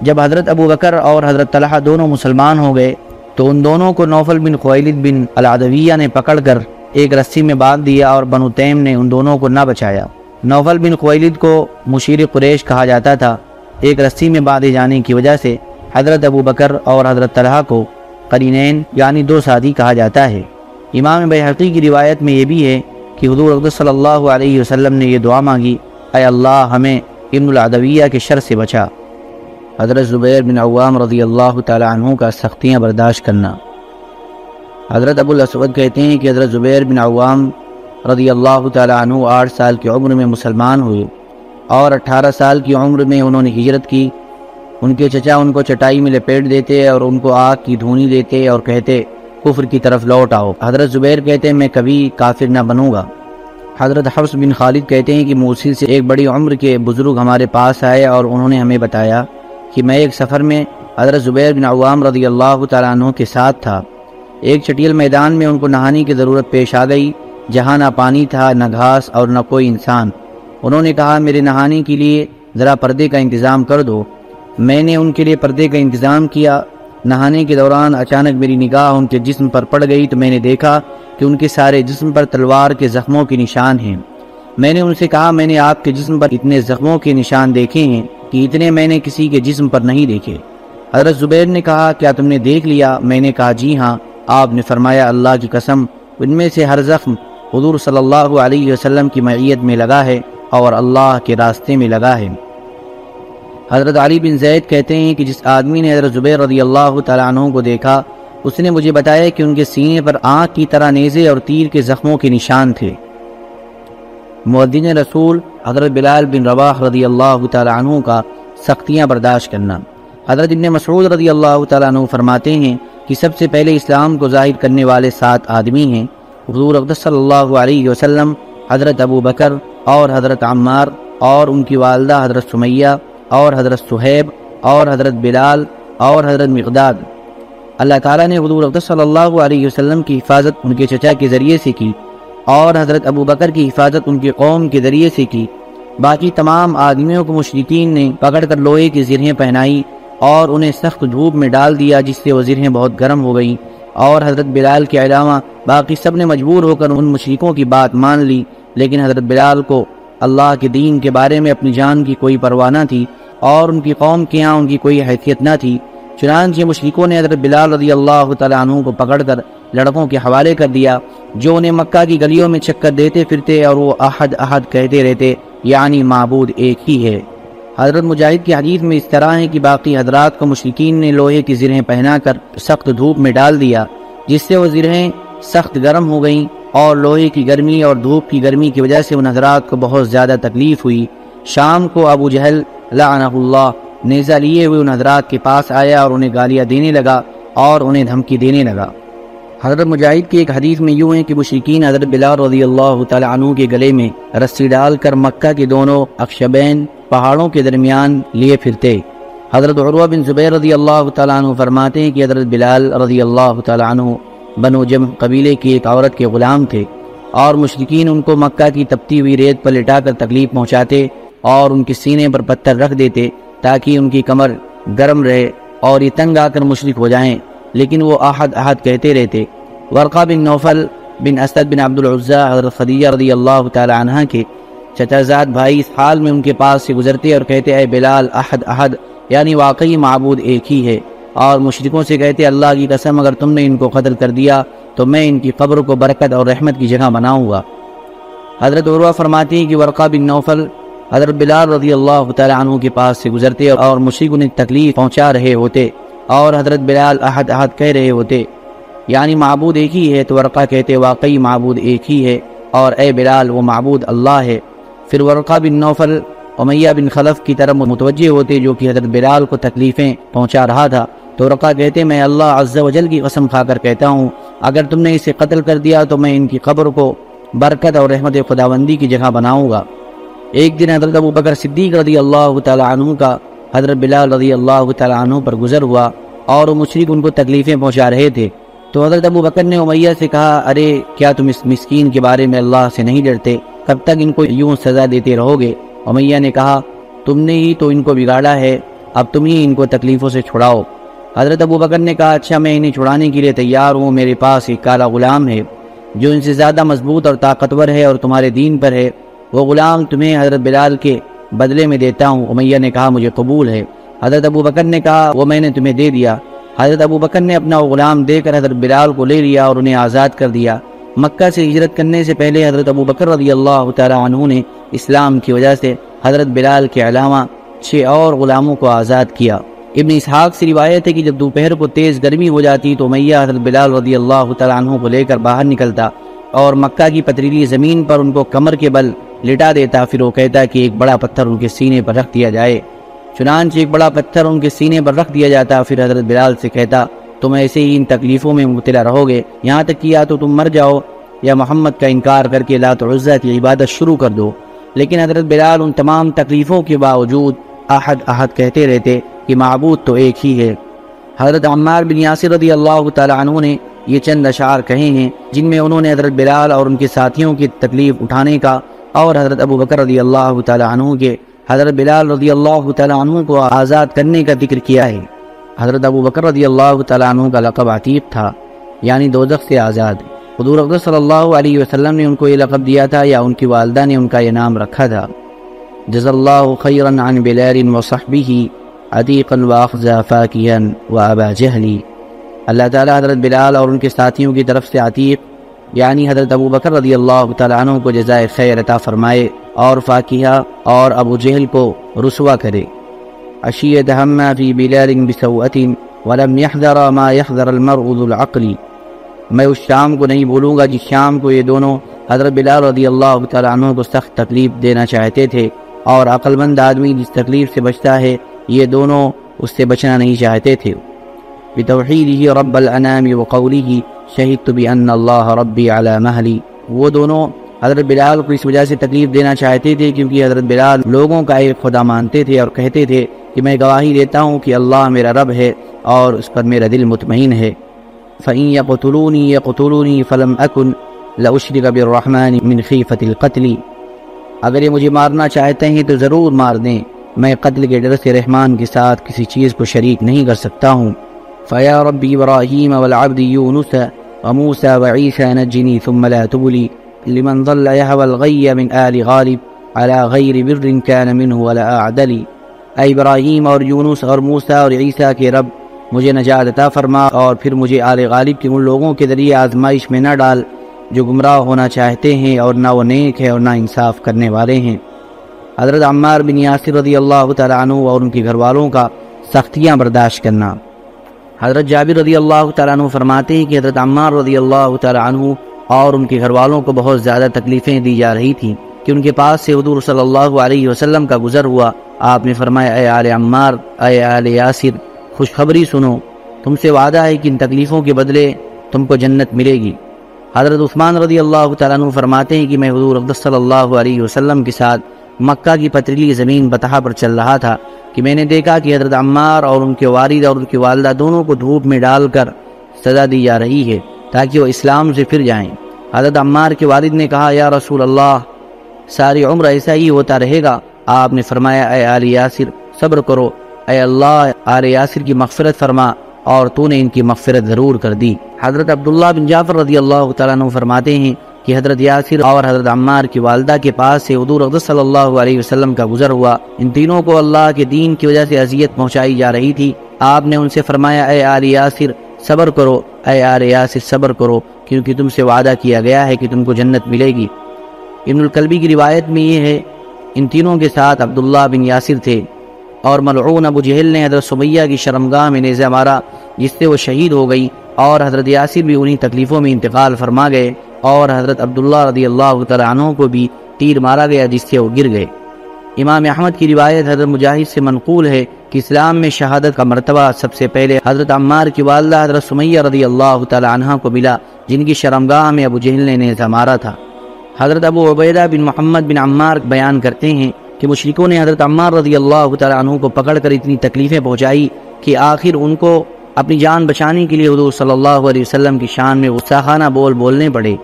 S1: جب حضرت ابو بکر اور حضرت طلحہ دونوں مسلمان ہو گئے، تو ان دونوں کو نوفل بن خویلد بن العدویہ نے پکڑ کر ایک رسی میں باندھ دیا اور بنو تیم نے ان دونوں کو نہ بچایا۔ نوفل بن خویلد کو مشیر قریش کہا جاتا تھا، ایک رسی میں باندھے جانے کی وجہ سے حضرت ابو بکر اور حضرت طلحہ کو قرینین یعنی دو سادی کہا جاتا ہے۔ امام بحقی کی روایت میں یہ بھی ہے کہ حضور اقدس صلی اللہ علیہ وسلم نے یہ دعا مانگی، اے اللہ، ہمیں ابن العدویہ کے شر سے بچا۔ حضرت زبیر بن عوام رضی اللہ تعالیٰ عنہ کا سختیاں برداشت کرنا۔ حضرت ابو الاسود کہتے ہیں کہ حضرت زبیر بن عوام رضی اللہ تعالیٰ عنہ آٹھ سال کی عمر میں مسلمان ہوئے اور اٹھارہ سال کی عمر میں انہوں نے ہجرت کی۔ ان کے چچا ان کو چٹائی میں لپیٹ دیتے اور ان کو آگ کی دھونی دیتے اور کہتے، کفر کی طرف لوٹ آؤ۔ حضرت زبیر کہتے ہیں میں کبھی کافر نہ بنوں گا۔ حضرت حفظ بن خالد کہتے ہیں کہ موسیل سے ایک بڑی عمر کے بزرگ ہمارے پاس آئے اور انہوں نے ہمیں بتایا کہ میں ایک سفر میں حضرت زبیر بن عوام رضی اللہ تعالیٰ عنہ کے ساتھ تھا۔ ایک چٹیل میدان میں ان کو نہانے کی ضرورت پیش آ گئی، جہاں نہ پانی تھا، نہ گھاس اور نہ کوئی انسان۔ انہوں نے کہا، میرے نہانے کے لیے ذرا پردے کا انتظام کر دو۔ میں نے ان کے لیے پردے کا انتظام کیا۔ نہانے کے دوران اچانک میری نگاہ ان کے جسم پر پڑ گئی تو میں نے دیکھا کہ ان کے سارے جسم پر تلوار کے زخموں کے نشان ہیں۔ میں نے ان سے کہا، میں نے آپ کے جسم پر اتنے زخموں کے نشان دیکھے ہیں۔ کہ اتنے میں نے کسی کے جسم پر نہیں دیکھے۔ حضرت زبیر نے کہا، کیا تم نے دیکھ لیا؟ میں نے کہا جی ہاں۔ آپ نے فرمایا، اللہ کی قسم، ان میں سے ہر زخم حضور صلی اللہ علیہ وسلم کی معیت میں لگا ہے اور اللہ کے راستے میں لگا ہے۔ حضرت علی بن زید کہتے ہیں کہ جس آدمی نے حضرت زبیر رضی اللہ تعالیٰ عنہ کو دیکھا، اس نے مجھے بتایا کہ ان کے سینے پر آنکھ کی طرح نیزے اور تیر کے زخموں کے نشان تھے۔ مودین رسول حضرت بلال بن رواح رضی اللہ تعالیٰ عنہ کا سختیاں برداشت کرنا۔ حضرت ابن مسعود رضی اللہ تعالیٰ عنہ فرماتے ہیں کہ سب سے پہلے اسلام کو ظاہر کرنے والے سات آدمی ہیں۔ حضور اقدس صلی اللہ علیہ وسلم، حضرت ابو بکر اور حضرت عمار اور ان کی والدہ حضرت سمیہ اور حضرت صہیب اور حضرت بلال اور حضرت مقداد۔ اللہ تعالیٰ نے حضور اقدس صلی اللہ علیہ وسلم کی حفاظت ان کے چچا کے ذریعے سے کی۔ اور حضرت ابو بکر کی حفاظت ان کی قوم کے ذریعے سے کی۔ باقی تمام آدمیوں کو مشرقین نے پکڑ کر لوہے کی زرہیں پہنائی اور انہیں سخت دھوپ میں ڈال دیا جس سے وہ زرہیں بہت گرم ہو گئیں۔ اور حضرت بلال کے علاوہ باقی سب نے مجبور ہو کر ان مشرقوں کی بات مان لی۔ لیکن حضرت بلال کو اللہ کے دین کے بارے میں اپنی جان کی کوئی پرواہ نہ تھی اور ان کی قوم کے یہاں ان کی کوئی حیثیت نہ تھی۔ چنانچہ مشرقوں نے حضرت بلال رضی اللہ تعالیٰ عنہ کو پکڑ کر لڑکوں کے حوالے کر دیا، جو انہیں مکہ کی گلیوں میں چکر دیتے پھرتے اور وہ احد احد کہتے رہتے یعنی معبود ایک ہی ہے۔ حضرت مجاہد کی حدیث میں اس طرح ہے کہ باقی حضرات کو مشرقین نے لوہے کی زرہیں پہنا کر سخت دھوپ میں ڈال دیا، جس سے وہ زرہیں سخت گرم ہو گئیں اور لوہے کی گرمی اور دھوپ کی گرمی کی وجہ سے ان حضرات کو بہت زیادہ تکلیف ہوئی۔ شام کو ابو جہل لعنہ اللہ، نیزہ لیے ہوئے ان حضرات کے پاس آیا اور انہیں گالیاں دینے لگا اور انہیں دھمکی دینے لگا۔ حضرت مجاہد کی ایک حدیث میں یوں ہے کہ مشرقین حضرت بلال رضی اللہ تعالی عنہ کے گلے میں رسی ڈال کر مکہ کے دونوں اکشبین پہاڑوں کے درمیان لیے پھرتے۔ حضرت عروہ بن زبیر رضی اللہ تعالیٰ عنہ فرماتے ہیں کہ حضرت بلال رضی اللہ تعالیٰ عنہ بنو جم قبیلے کی ایک عورت کے غلام تھے اور مشرقین ان کو مکہ کی تپتی ہوئی ریت پر لٹا کر تکلیف پہنچاتے اور ان کے سینے پر پتھر رکھ دیتے تاکہ ان کی کمر گرم رہے اور یہ تنگ آ کر مشرق ہو جائیں۔ لیکن وہ احد احد کہتے رہتے۔ ورقہ بن نوفل بن اسد بن عبد العزہ حضرت خدیجہ رضی اللہ تعالی عنہ کے چچا بھائی اس حال میں ان کے پاس سے گزرتے اور کہتے، اے بلال، احد احد یعنی واقعی معبود ایک ہی ہے۔ اور مشرقوں سے کہتے، اللہ کی قسم، اگر تم نے ان کو قتل کر دیا، تو میں ان کی قبر کو برکت اور رحمت کی جگہ بناؤں گا۔ حضرت عروہ فرماتی ہیں کہ ورقہ بن نوفل حضرت بلال رضی اللہ تعالیٰ عنہ کے پاس سے گزرتے اور مشرق انہیں تکلیف پہنچا رہے ہوتے۔ اور حضرت بلال احد احد کہہ رہے ہوتے یعنی معبود ایک ہی ہے، تو ورقہ کہتے واقعی معبود ایک ہی ہے، اور اے بلال وہ معبود اللہ ہے۔ پھر ورقہ بن نوفل، امیہ بن خلف کی طرف متوجہ ہوتے جو کہ حضرت بلال کو تکلیفیں پہنچا رہا تھا، تو ورقہ کہتے میں اللہ عز و جل کی قسم کھا کر کہتا ہوں، اگر تم نے اسے قتل کر دیا تو میں ان کی قبر کو برکت اور رحمت خداوندی کی جگہ بناؤں گا۔ ایک دن حضرت ابو بکر صدیق رضی اللہ تعالیٰ عنہ کا حضرت بلال رضی اللہ تعالیٰ عنہ پر گزر ہوا اور وہ مشرق ان کو تکلیفیں پہنچا رہے تھے۔ تو حضرت ابو بکر نے امیہ سے کہا، ارے، کیا تم اس مسکین کے بارے میں اللہ سے نہیں ڈرتے؟ کب تک ان کو یوں سزا دیتے رہو گے؟ امیہ نے کہا، تم نے ہی تو ان کو بگاڑا ہے، اب تم ہی ان کو تکلیفوں سے چھڑاؤ۔ حضرت ابو بکر نے کہا اچھا میں انہیں چھڑانے کے لیے تیار ہوں، میرے پاس ایک کالا غلام ہے، جو ان سے زیادہ مضبوط اور طاقتور ہے اور تمہارے دین پر ہے۔ وہ غلام تمہیں حضرت بلال کے بدلے میں دیتا ہوں۔ امیہ نے کہا، مجھے قبول ہے۔ حضرت ابو بکر نے کہا، وہ میں نے تمہیں دے دیا۔ حضرت ابو بکر نے اپنا غلام دے کر حضرت بلال کو لے لیا اور انہیں آزاد کر دیا۔ مکہ سے ہجرت کرنے سے پہلے حضرت ابو بکر رضی اللہ تعالیٰ عنہ نے اسلام کی وجہ سے حضرت بلال کے علاوہ چھ اور غلاموں کو آزاد کیا۔ ابن اسحاق سے روایت ہے کہ جب دوپہر کو تیز گرمی ہو جاتی تو میاں حضرت بلال رضی اللہ تعالیٰ عنہ کو لے کر باہر نکلتا اور مکہ کی پتریلی زمین پر ان کو کمر کے بل لٹا دیتا، پھر وہ کہتا کہ ایک بڑا پتھر ان کے سینے پر رکھ دیا جائے۔ چنانچہ ایک بڑا پتھر ان کے سینے پر رکھ دیا جاتا، پھر حضرت بلال سے کہتا تم ایسے ہی ان تکلیفوں میں مبتلا رہو گے۔ یہاں تک کیا تو تم مر جاؤ، یا محمد کا انکار کر کے لات عزہ کی عبادت شروع کر دو۔ لیکن حضرت بلال ان تمام تکلیفوں کے باوجود احد احد کہتے رہتے کہ معبود تو ایک ہی ہے۔ حضرت عمار بن یاسر رضی اللہ تعالی عنہ نے یہ چند اشعار کہے ہیں، جن میں انہوں نے حضرت بلال اور ان کے ساتھیوں کی تکلیف اٹھانے کا اور حضرت ابو بکر رضی اللہ تعالی عنہ کے حضرت بلال رضی اللہ تعالی عنہ کو آزاد کرنے کا ذکر کیا ہے۔ حضرت ابو بکر رضی اللہ تعالی عنہ کا لقب عتیق تھا یعنی دوزخ سے آزاد۔ حضور اقدس صلی اللہ علیہ وسلم نے ان کو یہ لقب دیا تھا یا ان کی والدہ نے ان کا یہ نام رکھا تھا۔ جز اللہ خیرا عن بلال و صحبی عتیقا و اخذا فاکیا و ابا جہلی۔ اللہ تعالی حضرت بلال اور ان کے ساتھیوں کی طرف سے عتیق یعنی حضرت ابو بکر رضی اللہ تعالیٰ عنہ کو جزائے خیر عطا فرمائے اور فاکیہ اور ابو جہل کو رسوا کرے۔ عشیت ہمہ فی بلال بسوعت ولم يحذر ما يحذر المرء ذو العقل۔ میں اس شام کو نہیں بولوں گا جس شام کو یہ دونوں حضرت بلال رضی اللہ تعالیٰ عنہ کو سخت تکلیف دینا چاہتے تھے اور عقل مند آدمی جس تکلیف سے بچتا ہے یہ دونوں اس سے بچنا نہیں چاہتے تھے۔ بتوحیدہ رب الانام وقولہ شہدت بان اللہ ربی علی محلی وہ دونوں حضرت بلال کو اس وجہ سے تکلیف دینا چاہتے تھے کیونکہ حضرت بلال لوگوں کا ایک خدا مانتے تھے اور کہتے تھے کہ میں گواہی دیتا ہوں کہ اللہ میرا رب ہے اور اس پر میرا دل مطمئن ہے۔ فَإِن يَقْتُلُونِي يَقْتُلُونِي فَلَمْ أَكُنْ لَأُشْرِكَ بِالرَّحْمَنِ مِنْ خِيفَةِ الْقَتْلِ۔ اگر یہ مجھے مارنا چاہتے ہیں تو ضرور مار دیں۔ میں قتل کے ڈر سے رحمان کے ساتھ کسی چیز کو شریک نہیں کر سکتا ہوں۔ فَيَا رَبِّ إِبْرَاهِيمَ وَالْعَبْدِ يُونُسَ وَمُوسَى وَعِيسَى نَجِّنِي ثُمَّ لَا تُبْلِي لمن ظل يهوى الغي من آل غالب على غير بر كان منه ولا أعدل اے ابراہیم اور یونس اور موسیٰ اور عیسیٰ کے رب، مجھے نجات عطا فرما اور پھر مجھے آل غالب کے ان لوگوں کے ذریعے آزمائش میں نہ ڈال جو گمراہ ہونا چاہتے ہیں اور نہ وہ نیک ہے اور نہ انصاف کرنے والے ہیں۔ حضرت عمار بن یاسر رضی اللہ تعالیٰ عنہ اور ان کے گھر والوں کا سختیاں برداشت کرنا۔ حضرت جابر رضی اللہ تعالیٰ عنہ فرماتے ہیں کہ حضرت عمار رضی اللہ تعالیٰ عنہ اور ان کے گھر والوں کو بہت زیادہ تکلیفیں دی جا رہی تھیں کہ ان کے پاس سے حضور صلی اللہ علیہ وسلم کا گزر ہوا۔ آپ نے فرمایا، اے آل عمار، اے آل یاسر، خوشخبری سنو۔ تم سے وعدہ ہے کہ ان تکلیفوں کے بدلے تم کو جنت ملے گی۔ حضرت عثمان رضی اللہ تعالیٰ عنہ فرماتے ہیں کہ میں حضور صلی اللہ علیہ وسلم کے ساتھ مکہ کی پتریلی زمین بتہا پر چل رہا تھا کہ میں نے دیکھا کہ حضرت عمار اور ان کے والد اور ان کی والدہ دونوں کو دھوپ میں ڈال کر سزا دی جا رہی ہے تاکہ وہ اسلام سے پھر جائیں۔ حضرت عمار کے والد نے کہا، یا رسول اللہ، ساری عمر ایسا ہی ہوتا رہے گا۔ آپ نے فرمایا، اے آل یاسر، صبر کرو۔ اے اللہ، آل یاسر کی مغفرت فرما اور تو نے ان کی مغفرت ضرور کر دی۔ حضرت عبداللہ بن جعفر رضی اللہ تعالیٰ عنہ فرماتے ہیں کہ حضرت یاسر اور حضرت عمار کی والدہ کے پاس سے حضور اقدس صلی اللہ علیہ وسلم کا گزر ہوا۔ ان تینوں کو اللہ کے دین کی وجہ سے اذیت پہنچائی جا رہی تھی۔ آپ نے ان سے فرمایا، اے آل یاسر، صبر کرو۔ اے آل یاسر، صبر کرو، کیونکہ تم سے وعدہ کیا گیا ہے کہ تم کو جنت ملے گی۔ ابن القلبی کی روایت میں یہ ہے، ان تینوں کے ساتھ عبداللہ بن یاسر تھے۔ اور ملعون ابو جہل نے حضرت سمیہ کی شرمگاہ میں نیزہ مارا، جس سے وہ شہید ہو گئی۔ اور حضرت یاسر بھی انہی تکلیفوں میں انتقال فرما گئے۔ اور حضرت عبداللہ رضی اللہ تعالیٰ عنہ کو بھی تیر مارا گیا جس سے وہ گر گئے۔ امام احمد کی روایت حضرت مجاہد سے منقول ہے کہ اسلام میں شہادت کا مرتبہ سب سے پہلے حضرت عمار کی والدہ حضرت سمیہ رضی اللہ تعالیٰ عنہ کو ملا، جن کی شرمگاہ میں ابو جہل نے نیزہ مارا تھا۔ حضرت ابو عبیدہ بن محمد بن عمار بیان کرتے ہیں کہ مشرکوں نے حضرت عمار رضی اللہ تعالیٰ عنہ کو پکڑ کر اتنی تکلیفیں پہنچائی کہ آخر ان کو اپنی جان بچانے کے لیے حضور صلی اللہ علیہ وسلم کی شان میں غصہ بول بولنے پڑے۔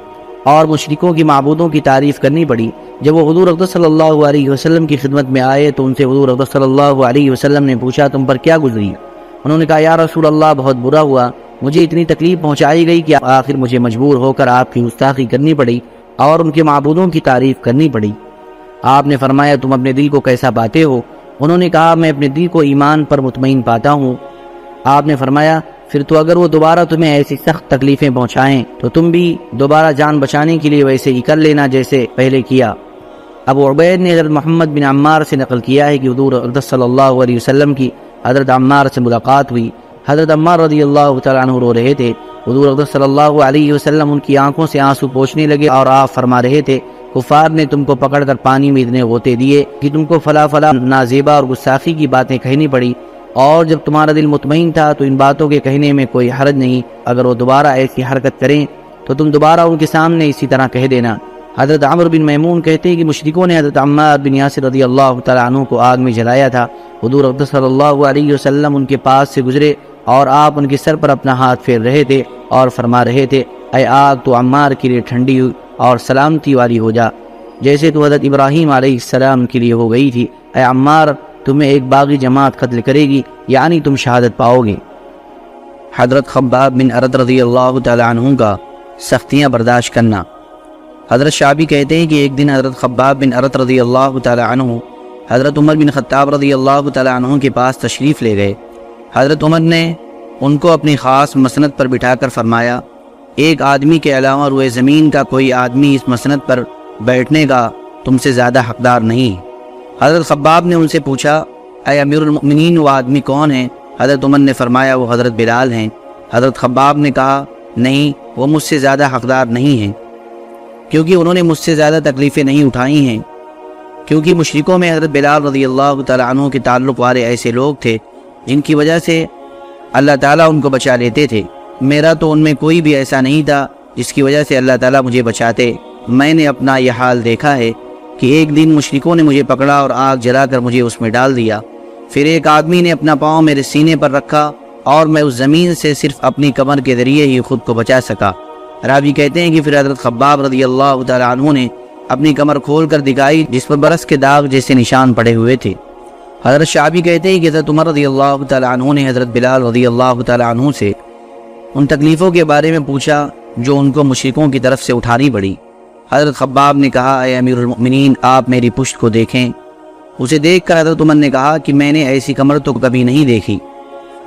S1: اور مشرکوں کی معبودوں کی تعریف کرنی پڑی۔ جب وہ حضور اقدس صلی اللہ علیہ وسلم کی خدمت میں آئے تو ان سے حضور اقدس صلی اللہ علیہ وسلم نے پوچھا، تم پر کیا گزری؟ انہوں نے کہا، یا رسول اللہ، بہت برا ہوا۔ مجھے اتنی تکلیف پہنچائی گئی کہ آخر مجھے مجبور ہو کر آپ کی گستاخی کرنی پڑی اور ان کے معبودوں کی تعریف کرنی پڑی۔ آپ نے فرمایا، تم اپنے دل کو کیسا پاتے ہو؟ انہوں نے کہا، میں اپنے دل کو ایمان پر مطمئن پاتا ہوں۔ آپ نے فرمایا پھر تو اگر وہ دوبارہ تمہیں ایسی سخت تکلیفیں پہنچائیں، تو تم بھی دوبارہ جان بچانے کے لیے ویسے ہی کر لینا جیسے پہلے کیا۔ ابو عبید نے حضرت محمد بن عمار سے نقل کیا ہے کہ حضور اقدس صلی اللہ علیہ وسلم کی حضرت عمار سے ملاقات ہوئی۔ حضرت عمار رضی اللہ تعالیٰ عنہ رو رہے تھے۔ حضور اقدس صلی اللہ علیہ وسلم ان کی آنکھوں سے آنسو پوچھنے لگے اور آپ فرما رہے تھے، کفار نے تم کو پکڑ کر پانی میں اتنے غوطے دیے کہ تم کو فلا فلا نازیبہ اور گستاخی کی باتیں کہنی پڑی۔ اور جب تمہارا دل مطمئن تھا تو ان باتوں کے کہنے میں کوئی حرج نہیں۔ اگر وہ دوبارہ ایسی حرکت کریں تو تم دوبارہ ان کے سامنے اسی طرح کہہ دینا۔ حضرت عمر بن میمون کہتے ہیں کہ مشرکوں نے حضرت عمار بن یاسر رضی اللہ تعالیٰ عنہ کو آگ میں جلایا تھا۔ حضور اقدس صلی اللہ علیہ وسلم ان کے پاس سے گزرے اور آپ ان کے سر پر اپنا ہاتھ پھیر رہے تھے اور فرما رہے تھے، اے آگ تو عمار کے لیے ٹھنڈی اور سلامتی والی ہو جا۔ جیسے تو حضرت ابراہیم علیہ السلام کے لیے ہو گئی تھی، اے عمار تمہیں ایک باغی جماعت قتل کرے گی یعنی تم شہادت پاؤ گے۔ حضرت خباب بن عرد رضی اللہ تعالیٰ عنہ کا سختیاں برداشت کرنا۔ حضرت شعبی کہتے ہیں کہ ایک دن حضرت خباب بن عرد رضی اللہ تعالیٰ عنہ حضرت عمر بن خطاب رضی اللہ تعالیٰ عنہ کے پاس تشریف لے گئے۔ حضرت عمر نے ان کو اپنی خاص مسند پر بٹھا کر فرمایا، ایک آدمی کے علاوہ روئے زمین کا کوئی آدمی اس مسند پر بیٹھنے کا تم سے زیادہ حقدار نہیں۔ حضرت خباب نے ان سے پوچھا، اے امیر المؤمنین، وہ آدمی کون ہیں؟ حضرت عمر نے فرمایا، وہ حضرت بلال ہیں۔ حضرت خباب نے کہا، نہیں، وہ مجھ سے زیادہ حقدار نہیں ہیں، کیونکہ انہوں نے مجھ سے زیادہ تکلیفیں نہیں اٹھائی ہیں۔ کیونکہ مشرقوں میں حضرت بلال رضی اللہ تعالیٰ عنہ کے تعلق والے ایسے لوگ تھے، جن کی وجہ سے اللہ تعالیٰ ان کو بچا لیتے تھے۔ میرا تو ان میں کوئی بھی ایسا نہیں تھا جس کی وجہ سے اللہ تعالیٰ مجھے بچاتے۔ میں نے اپنا یہ حال دیکھا ہے۔ کہ ایک دن مشرکوں نے مجھے پکڑا اور آگ جلا کر مجھے اس میں ڈال دیا۔ پھر ایک آدمی نے اپنا پاؤں میرے سینے پر رکھا اور میں اس زمین سے صرف اپنی کمر کے ذریعے ہی خود کو بچا سکا۔ راوی کہتے ہیں کہ پھر حضرت خباب رضی اللہ تعالیٰ عنہ نے اپنی کمر کھول کر دکھائی جس پر برس کے داغ جیسے نشان پڑے ہوئے تھے۔ حضرت شعبی کہتے ہیں کہ حضرت عمر رضی اللہ تعالیٰ عنہ نے حضرت بلال رضی اللہ تعالیٰ عنہ سے ان تکلیفوں کے بارے میں پوچھا جو ان کو مشرکوں کی طرف سے اٹھانی پڑی۔ حضرت خباب نے کہا، اے امیر المؤمنین، آپ میری پشت کو دیکھیں. اسے دیکھ کر حضرت عمر نے کہا کہ میں نے ایسی کمر تو کبھی نہیں دیکھی۔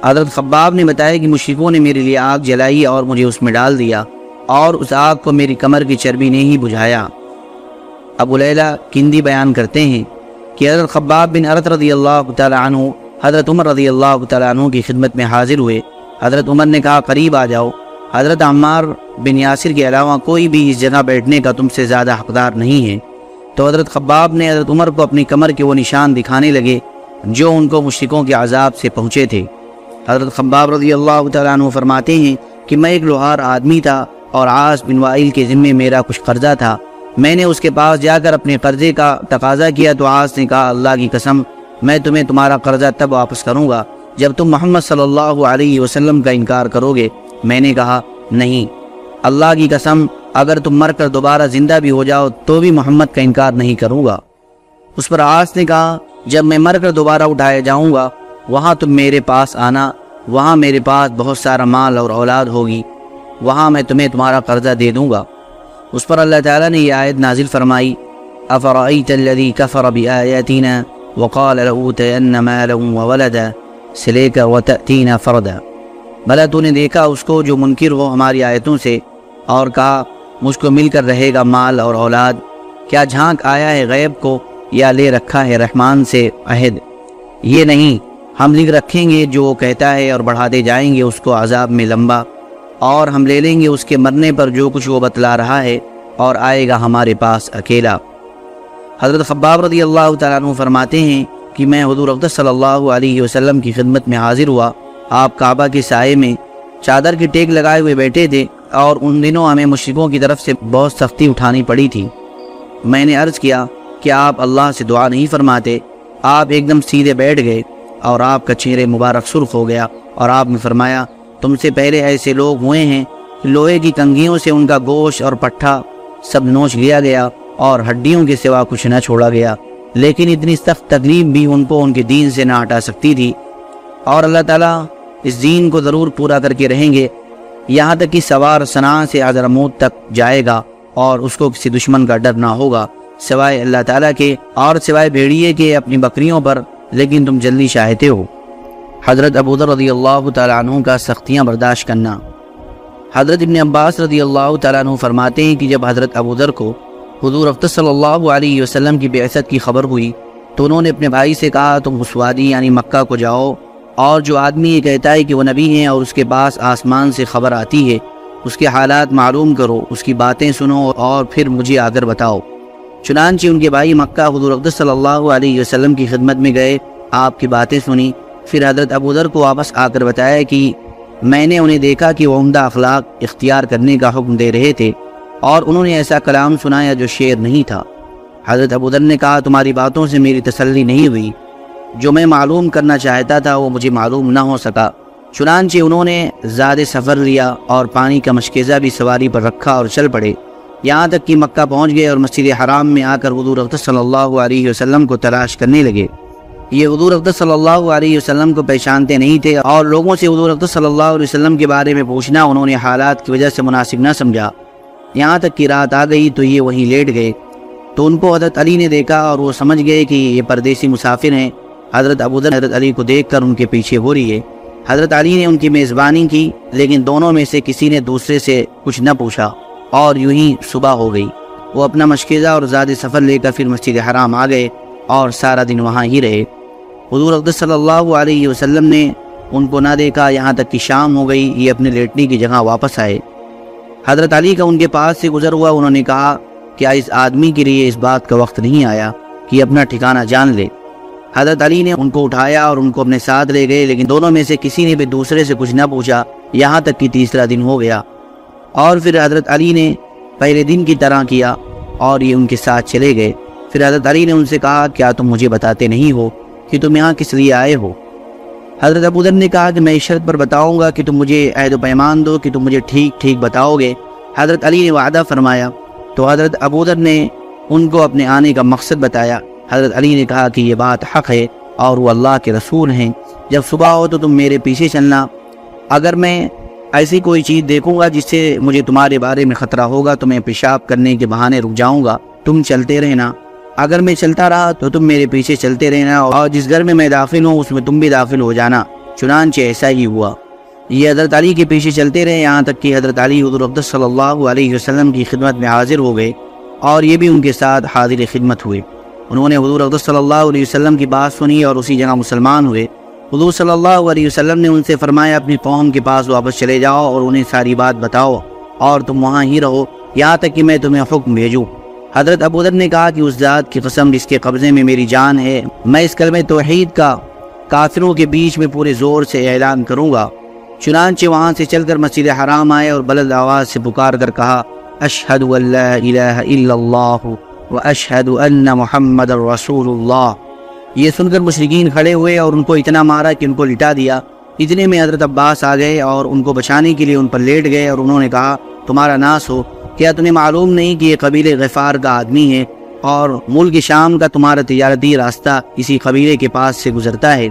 S1: حضرت خباب نے بتایا کہ مشرقوں نے میرے لیے آگ جلائی اور مجھے اس میں ڈال دیا اور اس آگ کو میری کمر کی چربی نے ہی بجھایا۔ ابو لیلہ کندی بیان کرتے ہیں کہ حضرت خباب بن عرت رضی اللہ تعالیٰ عنہ، حضرت عمر رضی اللہ تعالیٰ عنہ کی خدمت میں حاضر ہوئے۔ حضرت عمر نے کہا، قریب آ جاؤ۔ حضرت عمار بن یاسر کے علاوہ کوئی بھی اس جگہ بیٹھنے کا تم سے زیادہ حقدار نہیں ہے۔ تو حضرت خباب نے حضرت عمر کو اپنی کمر کے وہ نشان دکھانے لگے جو ان کو مشرقوں کے عذاب سے پہنچے تھے۔ حضرت خباب رضی اللہ تعالیٰ عنہ فرماتے ہیں کہ میں ایک لوہار آدمی تھا اور آس بن وائل کے ذمے میرا کچھ قرضہ تھا۔ میں نے اس کے پاس جا کر اپنے قرضے کا تقاضا کیا تو آس نے کہا، اللہ کی قسم، میں تمہیں تمہارا قرضہ تب واپس کروں گا جب تم محمد صلی اللہ علیہ وسلم کا انکار کرو گے۔ میں نے کہا، نہیں، اللہ کی قسم، اگر تم مر کر دوبارہ زندہ بھی ہو جاؤ تو بھی محمد کا انکار نہیں کروں گا. اس پر آس نے کہا، جب میں مر کر دوبارہ اٹھایا جاؤں گا، وہاں تم میرے پاس آنا، وہاں میرے پاس بہت سارا مال اور اولاد ہوگی، وہاں میں تمہیں تمہارا قرضہ دے دوں گا. اس پر اللہ تعالیٰ نے یہ آیت نازل فرمائی افرائیت الذی کفر بآیاتنا وقال لأوتین مالا وولدا، سلیک وتأتین فردا. بھلا تو نے دیکھا اس کو جو منکر ہو ہماری آیتوں سے اور کہا، مجھ کو مل کر رہے گا مال اور اولاد۔ کیا جھانک آیا ہے غیب کو یا لے رکھا ہے رحمان سے عہد؟ یہ نہیں، ہم لکھ رکھیں گے جو وہ کہتا ہے اور بڑھاتے جائیں گے اس کو عذاب میں لمبا۔ اور ہم لے لیں گے اس کے مرنے پر جو کچھ وہ بتلا رہا ہے اور آئے گا ہمارے پاس اکیلا۔ حضرت خباب رضی اللہ تعالیٰ عنہ فرماتے ہیں کہ میں حضور اقدس صلی اللہ علیہ وسلم کی خدمت میں حاضر ہوا۔ آپ کعبہ کے سائے میں چادر کی ٹیک لگائے ہوئے بیٹھے تھے اور ان دنوں ہمیں مشرقوں کی طرف سے بہت سختی اٹھانی پڑی تھی۔ میں نے عرض کیا کہ آپ اللہ سے دعا نہیں فرماتے۔ آپ ایک دم سیدھے بیٹھ گئے اور آپ کا چہرے مبارک سرخ ہو گیا اور آپ نے فرمایا، تم سے پہلے ایسے لوگ ہوئے ہیں کہ لوہے کی کنگھیوں سے ان کا گوشت اور پٹھا سب نوچ لیا گیا اور ہڈیوں کے سوا کچھ نہ چھوڑا گیا۔ لیکن اتنی سخت تکلیف بھی ان کو ان کے دین سے نہ ہٹا سکتی تھی۔ اور اللہ تعالیٰ اس دین کو ضرور پورا کر کے رہیں گے، یہاں تک کہ سوار سنا سے حضرموت تک جائے گا اور اس کو کسی دشمن کا ڈر نہ ہوگا، سوائے اللہ تعالیٰ کے اور سوائے بھیڑیے کے اپنی بکریوں پر، لیکن تم جلدی چاہتے ہو۔ حضرت ابودر رضی اللہ تعالیٰ عنہ کا سختیاں برداشت کرنا۔ حضرت ابن عباس رضی اللہ تعالیٰ عنہ فرماتے ہیں کہ جب حضرت ابودر کو حضور افت صلی اللہ علیہ وسلم کی بعثت کی خبر ہوئی، تو انہوں نے اپنے بھائی سے کہا، تم غسوادی یعنی مکہ کو جاؤ اور جو آدمی یہ کہتا ہے کہ وہ نبی ہیں اور اس کے پاس آسمان سے خبر آتی ہے، اس کے حالات معلوم کرو، اس کی باتیں سنو اور پھر مجھے آ کر بتاؤ۔ چنانچہ ان کے بھائی مکہ حضور اقدس صلی اللہ علیہ وسلم کی خدمت میں گئے، آپ کی باتیں سنی۔ پھر حضرت ابودر کو واپس آ کر بتایا کہ میں نے انہیں دیکھا کہ وہ عمدہ اخلاق اختیار کرنے کا حکم دے رہے تھے اور انہوں نے ایسا کلام سنایا جو شعر نہیں تھا۔ حضرت ابودر نے کہا، تمہاری باتوں سے میری تسلی نہیں ہوئی۔ جو میں معلوم کرنا چاہتا تھا وہ مجھے معلوم نہ ہو سکا۔ چنانچہ انہوں نے زیادہ سفر لیا اور پانی کا مشکیزہ بھی سواری پر رکھا اور چل پڑے۔ یہاں تک کہ مکہ پہنچ گئے اور مسجد حرام میں آ کر حضور اقدس صلی اللہ علیہ وسلم کو تلاش کرنے لگے۔ یہ حضور اقدس صلی اللہ علیہ وسلم کو پہچانتے نہیں تھے اور لوگوں سے حضور اقدس صلی اللہ علیہ وسلم کے بارے میں پوچھنا انہوں نے حالات کی وجہ سے مناسب نہ سمجھا۔ یہاں تک کہ رات آ گئی تو یہ وہیں لیٹ گئے۔ تو ان کو حضرت علی نے دیکھا اور وہ سمجھ گئے کہ یہ پردیسی مسافر ہیں۔ حضرت ابودر حضرت علی کو دیکھ کر ان کے پیچھے ہو رہی ہے۔ حضرت علی نے ان کی میزبانی کی، لیکن دونوں میں سے کسی نے دوسرے سے کچھ نہ پوچھا۔ اور یوں ہی صبح ہو گئی۔ وہ اپنا مشکیزہ اور زیادہ سفر لے کر پھر مسجد حرام آ گئے اور سارا دن وہاں ہی رہے۔ حضور اقدس صلی اللہ علیہ وسلم نے ان کو نہ دیکھا، یہاں تک کہ شام ہو گئی، یہ اپنے لیٹنے کی جگہ واپس آئے۔ حضرت علی کا ان کے پاس سے گزر ہوا، انہوں نے کہا کیا اس آدمی کے لیے اس بات کا وقت نہیں آیا کہ اپنا ٹھکانہ جان لے۔ حضرت علی نے ان کو اٹھایا اور ان کو اپنے ساتھ لے گئے، لیکن دونوں میں سے کسی نے بھی دوسرے سے کچھ نہ پوچھا، یہاں تک کہ تیسرا دن ہو گیا۔ اور پھر حضرت علی نے پہلے دن کی طرح کیا اور یہ ان کے ساتھ چلے گئے۔ پھر حضرت علی نے ان سے کہا، کیا تم مجھے بتاتے نہیں ہو کہ تم یہاں کس لیے آئے ہو؟ حضرت ابودر نے کہا کہ میں اس شرط پر بتاؤں گا کہ تم مجھے عہد و پیمان دو کہ تم مجھے ٹھیک ٹھیک بتاؤ گے۔ حضرت علی نے وعدہ فرمایا۔ تو حضرت ابودر نے ان کو اپنے آنے کا مقصد بتایا۔ حضرت علی نے کہا کہ یہ بات حق ہے اور وہ اللہ کے رسول ہیں۔ جب صبح ہو تو تم میرے پیچھے چلنا۔ اگر میں ایسی کوئی چیز دیکھوں گا جس سے مجھے تمہارے بارے میں خطرہ ہوگا تو میں پیشاب کرنے کے بہانے رک جاؤں گا۔ تم چلتے رہنا۔ اگر میں چلتا رہا تو تم میرے پیچھے چلتے رہنا اور جس گھر میں میں داخل ہوں اس میں تم بھی داخل ہو جانا۔ چنانچہ ایسا ہی ہوا۔ یہ حضرت علی کے پیچھے چلتے رہے۔ یہاں تک کہ حضرت علی حضور عبد صلی اللہ علیہ وسلم کی خدمت میں حاضر ہو گئے اور یہ بھی ان کے ساتھ حاضر خدمت ہوئے۔ انہوں نے حضور اقدس صلی اللہ علیہ وسلم کی بات سنی اور اسی جگہ مسلمان ہوئے۔ حضور صلی اللہ علیہ وسلم نے ان سے فرمایا، اپنی قوم کے پاس واپس چلے جاؤ اور انہیں ساری بات بتاؤ اور تم وہاں ہی رہو، یہاں تک کہ میں تمہیں حکم بھیجوں۔ حضرت ابودر نے کہا کہ اس ذات کی قسم جس کے قبضے میں میری جان ہے، میں اس کلمہ توحید کا کافروں کے بیچ میں پورے زور سے اعلان کروں گا۔ چنانچہ وہاں سے چل کر مسجد حرام آئے اور بلد آواز سے پکار کر کہا، اشہد اللہ الہ الا اللہ واشہد ان محمد الرسول اللہ یہ سن کر مشرقین کھڑے ہوئے اور ان کو اتنا مارا کہ ان کو لٹا دیا۔ اتنے میں حضرت عباس آ گئے اور ان کو بچانے کے لیے ان پر لیٹ گئے اور انہوں نے کہا، تمہارا ناس ہو۔ کیا تمہیں معلوم نہیں کہ یہ قبیل غفار کا آدمی ہے اور ملک شام کا تمہارا تجارتی راستہ کسی قبیلے کے پاس سے گزرتا ہے؟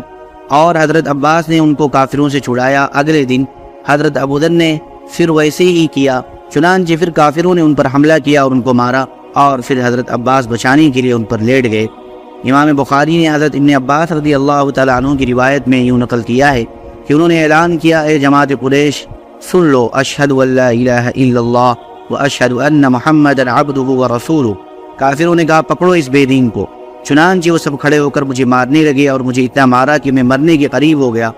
S1: اور حضرت عباس نے ان کو کافروں سے چھڑایا۔ اگلے دن حضرت ابودن نے پھر ویسے ہی کیا، چنانچہ پھر کافروں نے ان پر حملہ کیا اور ان کو مارا۔ اور پھر حضرت عباس بچانے کے لیے ان پر لیٹ گئے۔ امام بخاری نے حضرت ابن عباس رضی اللہ تعالیٰ عنہ کی روایت میں یوں نقل کیا ہے کہ انہوں نے اعلان کیا، اے جماعت قریش، سن لو، اشہد اللہ الہ الا اللہ و اشہد ان محمد عبدہ و رسول کافروں نے کہا، پکڑو اس بے دین کو۔ چنانچہ وہ سب کھڑے ہو کر مجھے مارنے لگے اور مجھے اتنا مارا کہ میں مرنے کے قریب ہو گیا۔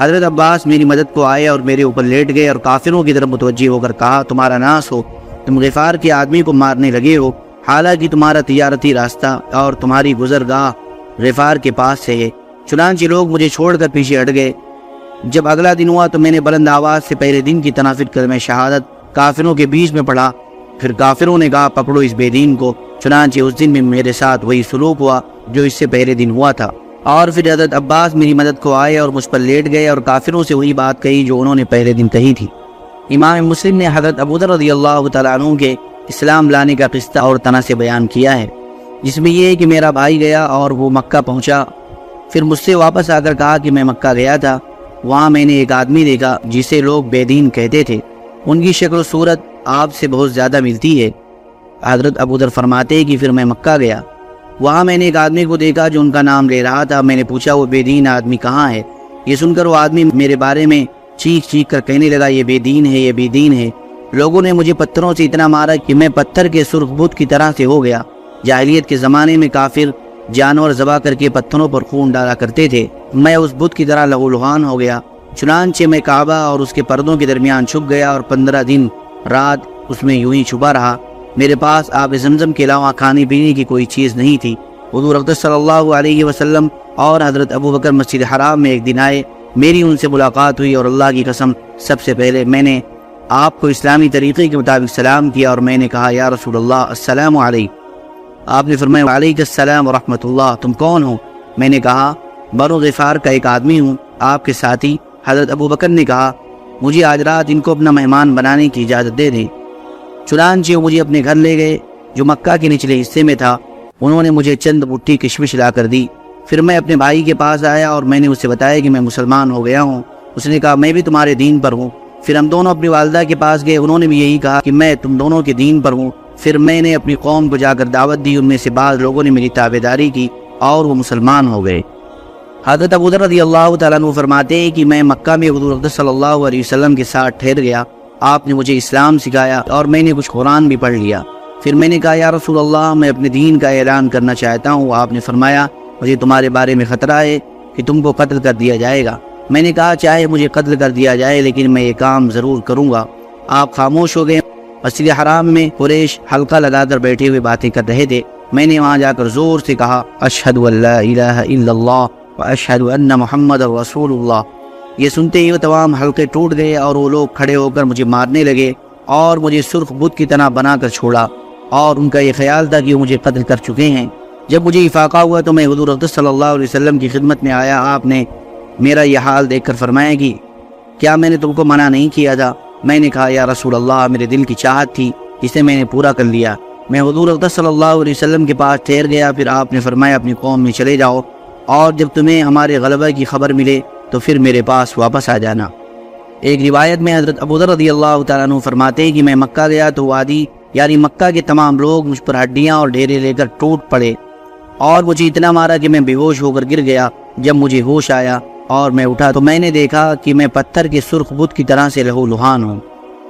S1: حضرت عباس میری مدد کو آئے اور میرے اوپر لیٹ گئے اور کافروں کی طرف متوجہ ہو کر کہا، تمہارا ناس ہو۔ تم غفار کے آدمی کو مارنے لگے ہو، حالانکہ تمہارا تجارتی راستہ اور تمہاری گزرگاہ غفار کے پاس سے ہے۔ چنانچہ لوگ مجھے چھوڑ کر پیچھے ہٹ گئے۔ جب اگلا دن ہوا تو میں نے بلند آواز سے پہلے دن کی تنافر کر میں شہادت کافروں کے بیچ میں پڑھا۔ پھر کافروں نے کہا، پکڑو اس بے دین کو۔ چنانچہ اس دن میں میرے ساتھ وہی سلوک ہوا جو اس سے پہلے دن ہوا تھا۔ اور پھر حضرت عباس میری مدد کو آئے اور مجھ پر لیٹ گئے اور کافروں سے وہی بات کہی جو انہوں نے پہلے دن کہی تھی۔ امام مسلم نے حضرت ابودر رضی اللہ تعالیٰ عنہ کے اسلام لانے کا قصہ اور تنا سے بیان کیا ہے، جس میں یہ ہے کہ میرا بھائی گیا اور وہ مکہ پہنچا۔ پھر مجھ سے واپس آ کر کہا کہ میں مکہ گیا تھا۔ وہاں میں نے ایک آدمی دیکھا جسے لوگ بے دین کہتے تھے۔ ان کی شکل و صورت آپ سے بہت زیادہ ملتی ہے۔ حضرت ابودر فرماتے کہ پھر میں مکہ گیا۔ وہاں میں نے ایک آدمی کو دیکھا جو ان کا نام لے رہا تھا۔ میں نے پوچھا وہ بے دین آدمی کہاں ہے؟ یہ سن کر وہ آدمی میرے بارے میں چیخ چیخ کر کہنے لگا، یہ بے دین ہے، یہ بے دین ہے۔ لوگوں نے مجھے پتھروں سے اتنا مارا کہ میں پتھر کے سرخ بدھ کی طرح سے ہو گیا۔ جاہلیت کے زمانے میں کافر جانور ذبح کر کے پتھروں پر خون ڈالا کرتے تھے۔ میں اس بدھ کی طرح لہو لہان ہو گیا۔ چنانچہ میں کعبہ اور اس کے پردوں کے درمیان چھپ گیا اور پندرہ دن رات اس میں یوں ہی چھپا رہا۔ میرے پاس آب زمزم کے علاوہ کھانے پینے کی کوئی چیز نہیں تھی۔ حضور اقدس صلی اللہ علیہ وسلم اور حضرت ابو بکر مسجد حرام میں ایک دن آئے۔ میری ان سے ملاقات ہوئی اور اللہ کی قسم سب سے پہلے میں نے آپ کو اسلامی طریقے کے مطابق سلام کیا اور میں نے کہا، یا رسول اللہ، السلام علیکم. آپ نے فرمایا علیکم السلام ورحمۃ اللہ، تم کون ہو؟ میں نے کہا برو غفار کا ایک آدمی ہوں، آپ کے ساتھی۔ حضرت ابو بکر نے کہا، مجھے آج رات ان کو اپنا مہمان بنانے کی اجازت دے دیں۔ چنانچہ وہ مجھے اپنے گھر لے گئے، جو مکہ کے نچلے حصے میں تھا، انہوں نے مجھے چند مٹھی کشمش لا کر دی۔ پھر میں اپنے بھائی کے پاس آیا اور میں نے اسے بتایا کہ میں مسلمان ہو گیا ہوں۔ اس نے کہا، میں بھی تمہارے دین پر ہوں۔ پھر ہم دونوں اپنی والدہ کے پاس گئے۔ انہوں نے بھی یہی کہا کہ میں تم دونوں کے دین پر ہوں۔ پھر میں نے اپنی قوم کو جا کر دعوت دی۔ ان میں سے بعض لوگوں نے میری تابے داری کی اور وہ مسلمان ہو گئے۔ حضرت ابو رضی اللہ تعالیٰ عنہ فرماتے ہیں کہ میں مکہ میں حضور صلی اللہ علیہ وسلم کے ساتھ ٹھہر گیا۔ آپ نے مجھے اسلام سکھایا اور میں نے کچھ قرآن بھی پڑھ لیا۔ پھر میں نے کہا، یا رسول اللہ، میں اپنے دین کا اعلان کرنا چاہتا ہوں۔ آپ نے فرمایا مجھے تمہارے بارے میں خطرہ ہے کہ تم کو قتل کر دیا جائے گا۔ میں نے کہا، چاہے مجھے قتل کر دیا جائے، لیکن میں یہ کام ضرور کروں گا۔ آپ خاموش ہو گئے۔ مسجد حرام میں قریش حلقہ لگا کر بیٹھے ہوئے باتیں کر رہے تھے۔ میں نے وہاں جا کر زور سے کہا، اشہد اللہ الہ الا اللہ و اشہد ان محمد رسول اللہ. یہ سنتے ہی وہ تمام حلقے ٹوٹ گئے اور وہ لوگ کھڑے ہو کر مجھے مارنے لگے اور مجھے سرخ بدھ کی طرح بنا کر چھوڑا۔ اور ان کا یہ خیال تھا کہ وہ مجھے قتل کر چکے ہیں۔ جب مجھے افاقہ ہوا تو میں حضور صلی اللہ علیہ وسلم کی خدمت میں آیا، آپ نے میرا یہ حال دیکھ کر فرمایا کہ کیا میں نے تم کو منع نہیں کیا تھا؟ میں نے کہا، یا رسول اللہ، میرے دل کی چاہت تھی جسے میں نے پورا کر لیا۔ میں حضور صلی اللہ علیہ وسلم کے پاس ٹھہر گیا، پھر آپ نے فرمایا، اپنی قوم میں چلے جاؤ اور جب تمہیں ہمارے غلبہ کی خبر ملے تو پھر میرے پاس واپس آ جانا۔ ایک روایت میں حضرت ابودر رضی اللہ تعالیٰ عنہ فرماتے ہیں کہ میں مکہ گیا تو وادی یعنی مکہ کے تمام لوگ مجھ پر ہڈیاں اور ڈھیرے لے کر ٹوٹ پڑے۔ اور مجھے جی اتنا مارا کہ میں بے ہوش ہو کر گر گیا۔ جب مجھے ہوش آیا اور میں اٹھا تو میں نے دیکھا کہ میں پتھر کے سرخ بت کی طرح سے لہو لہان ہوں۔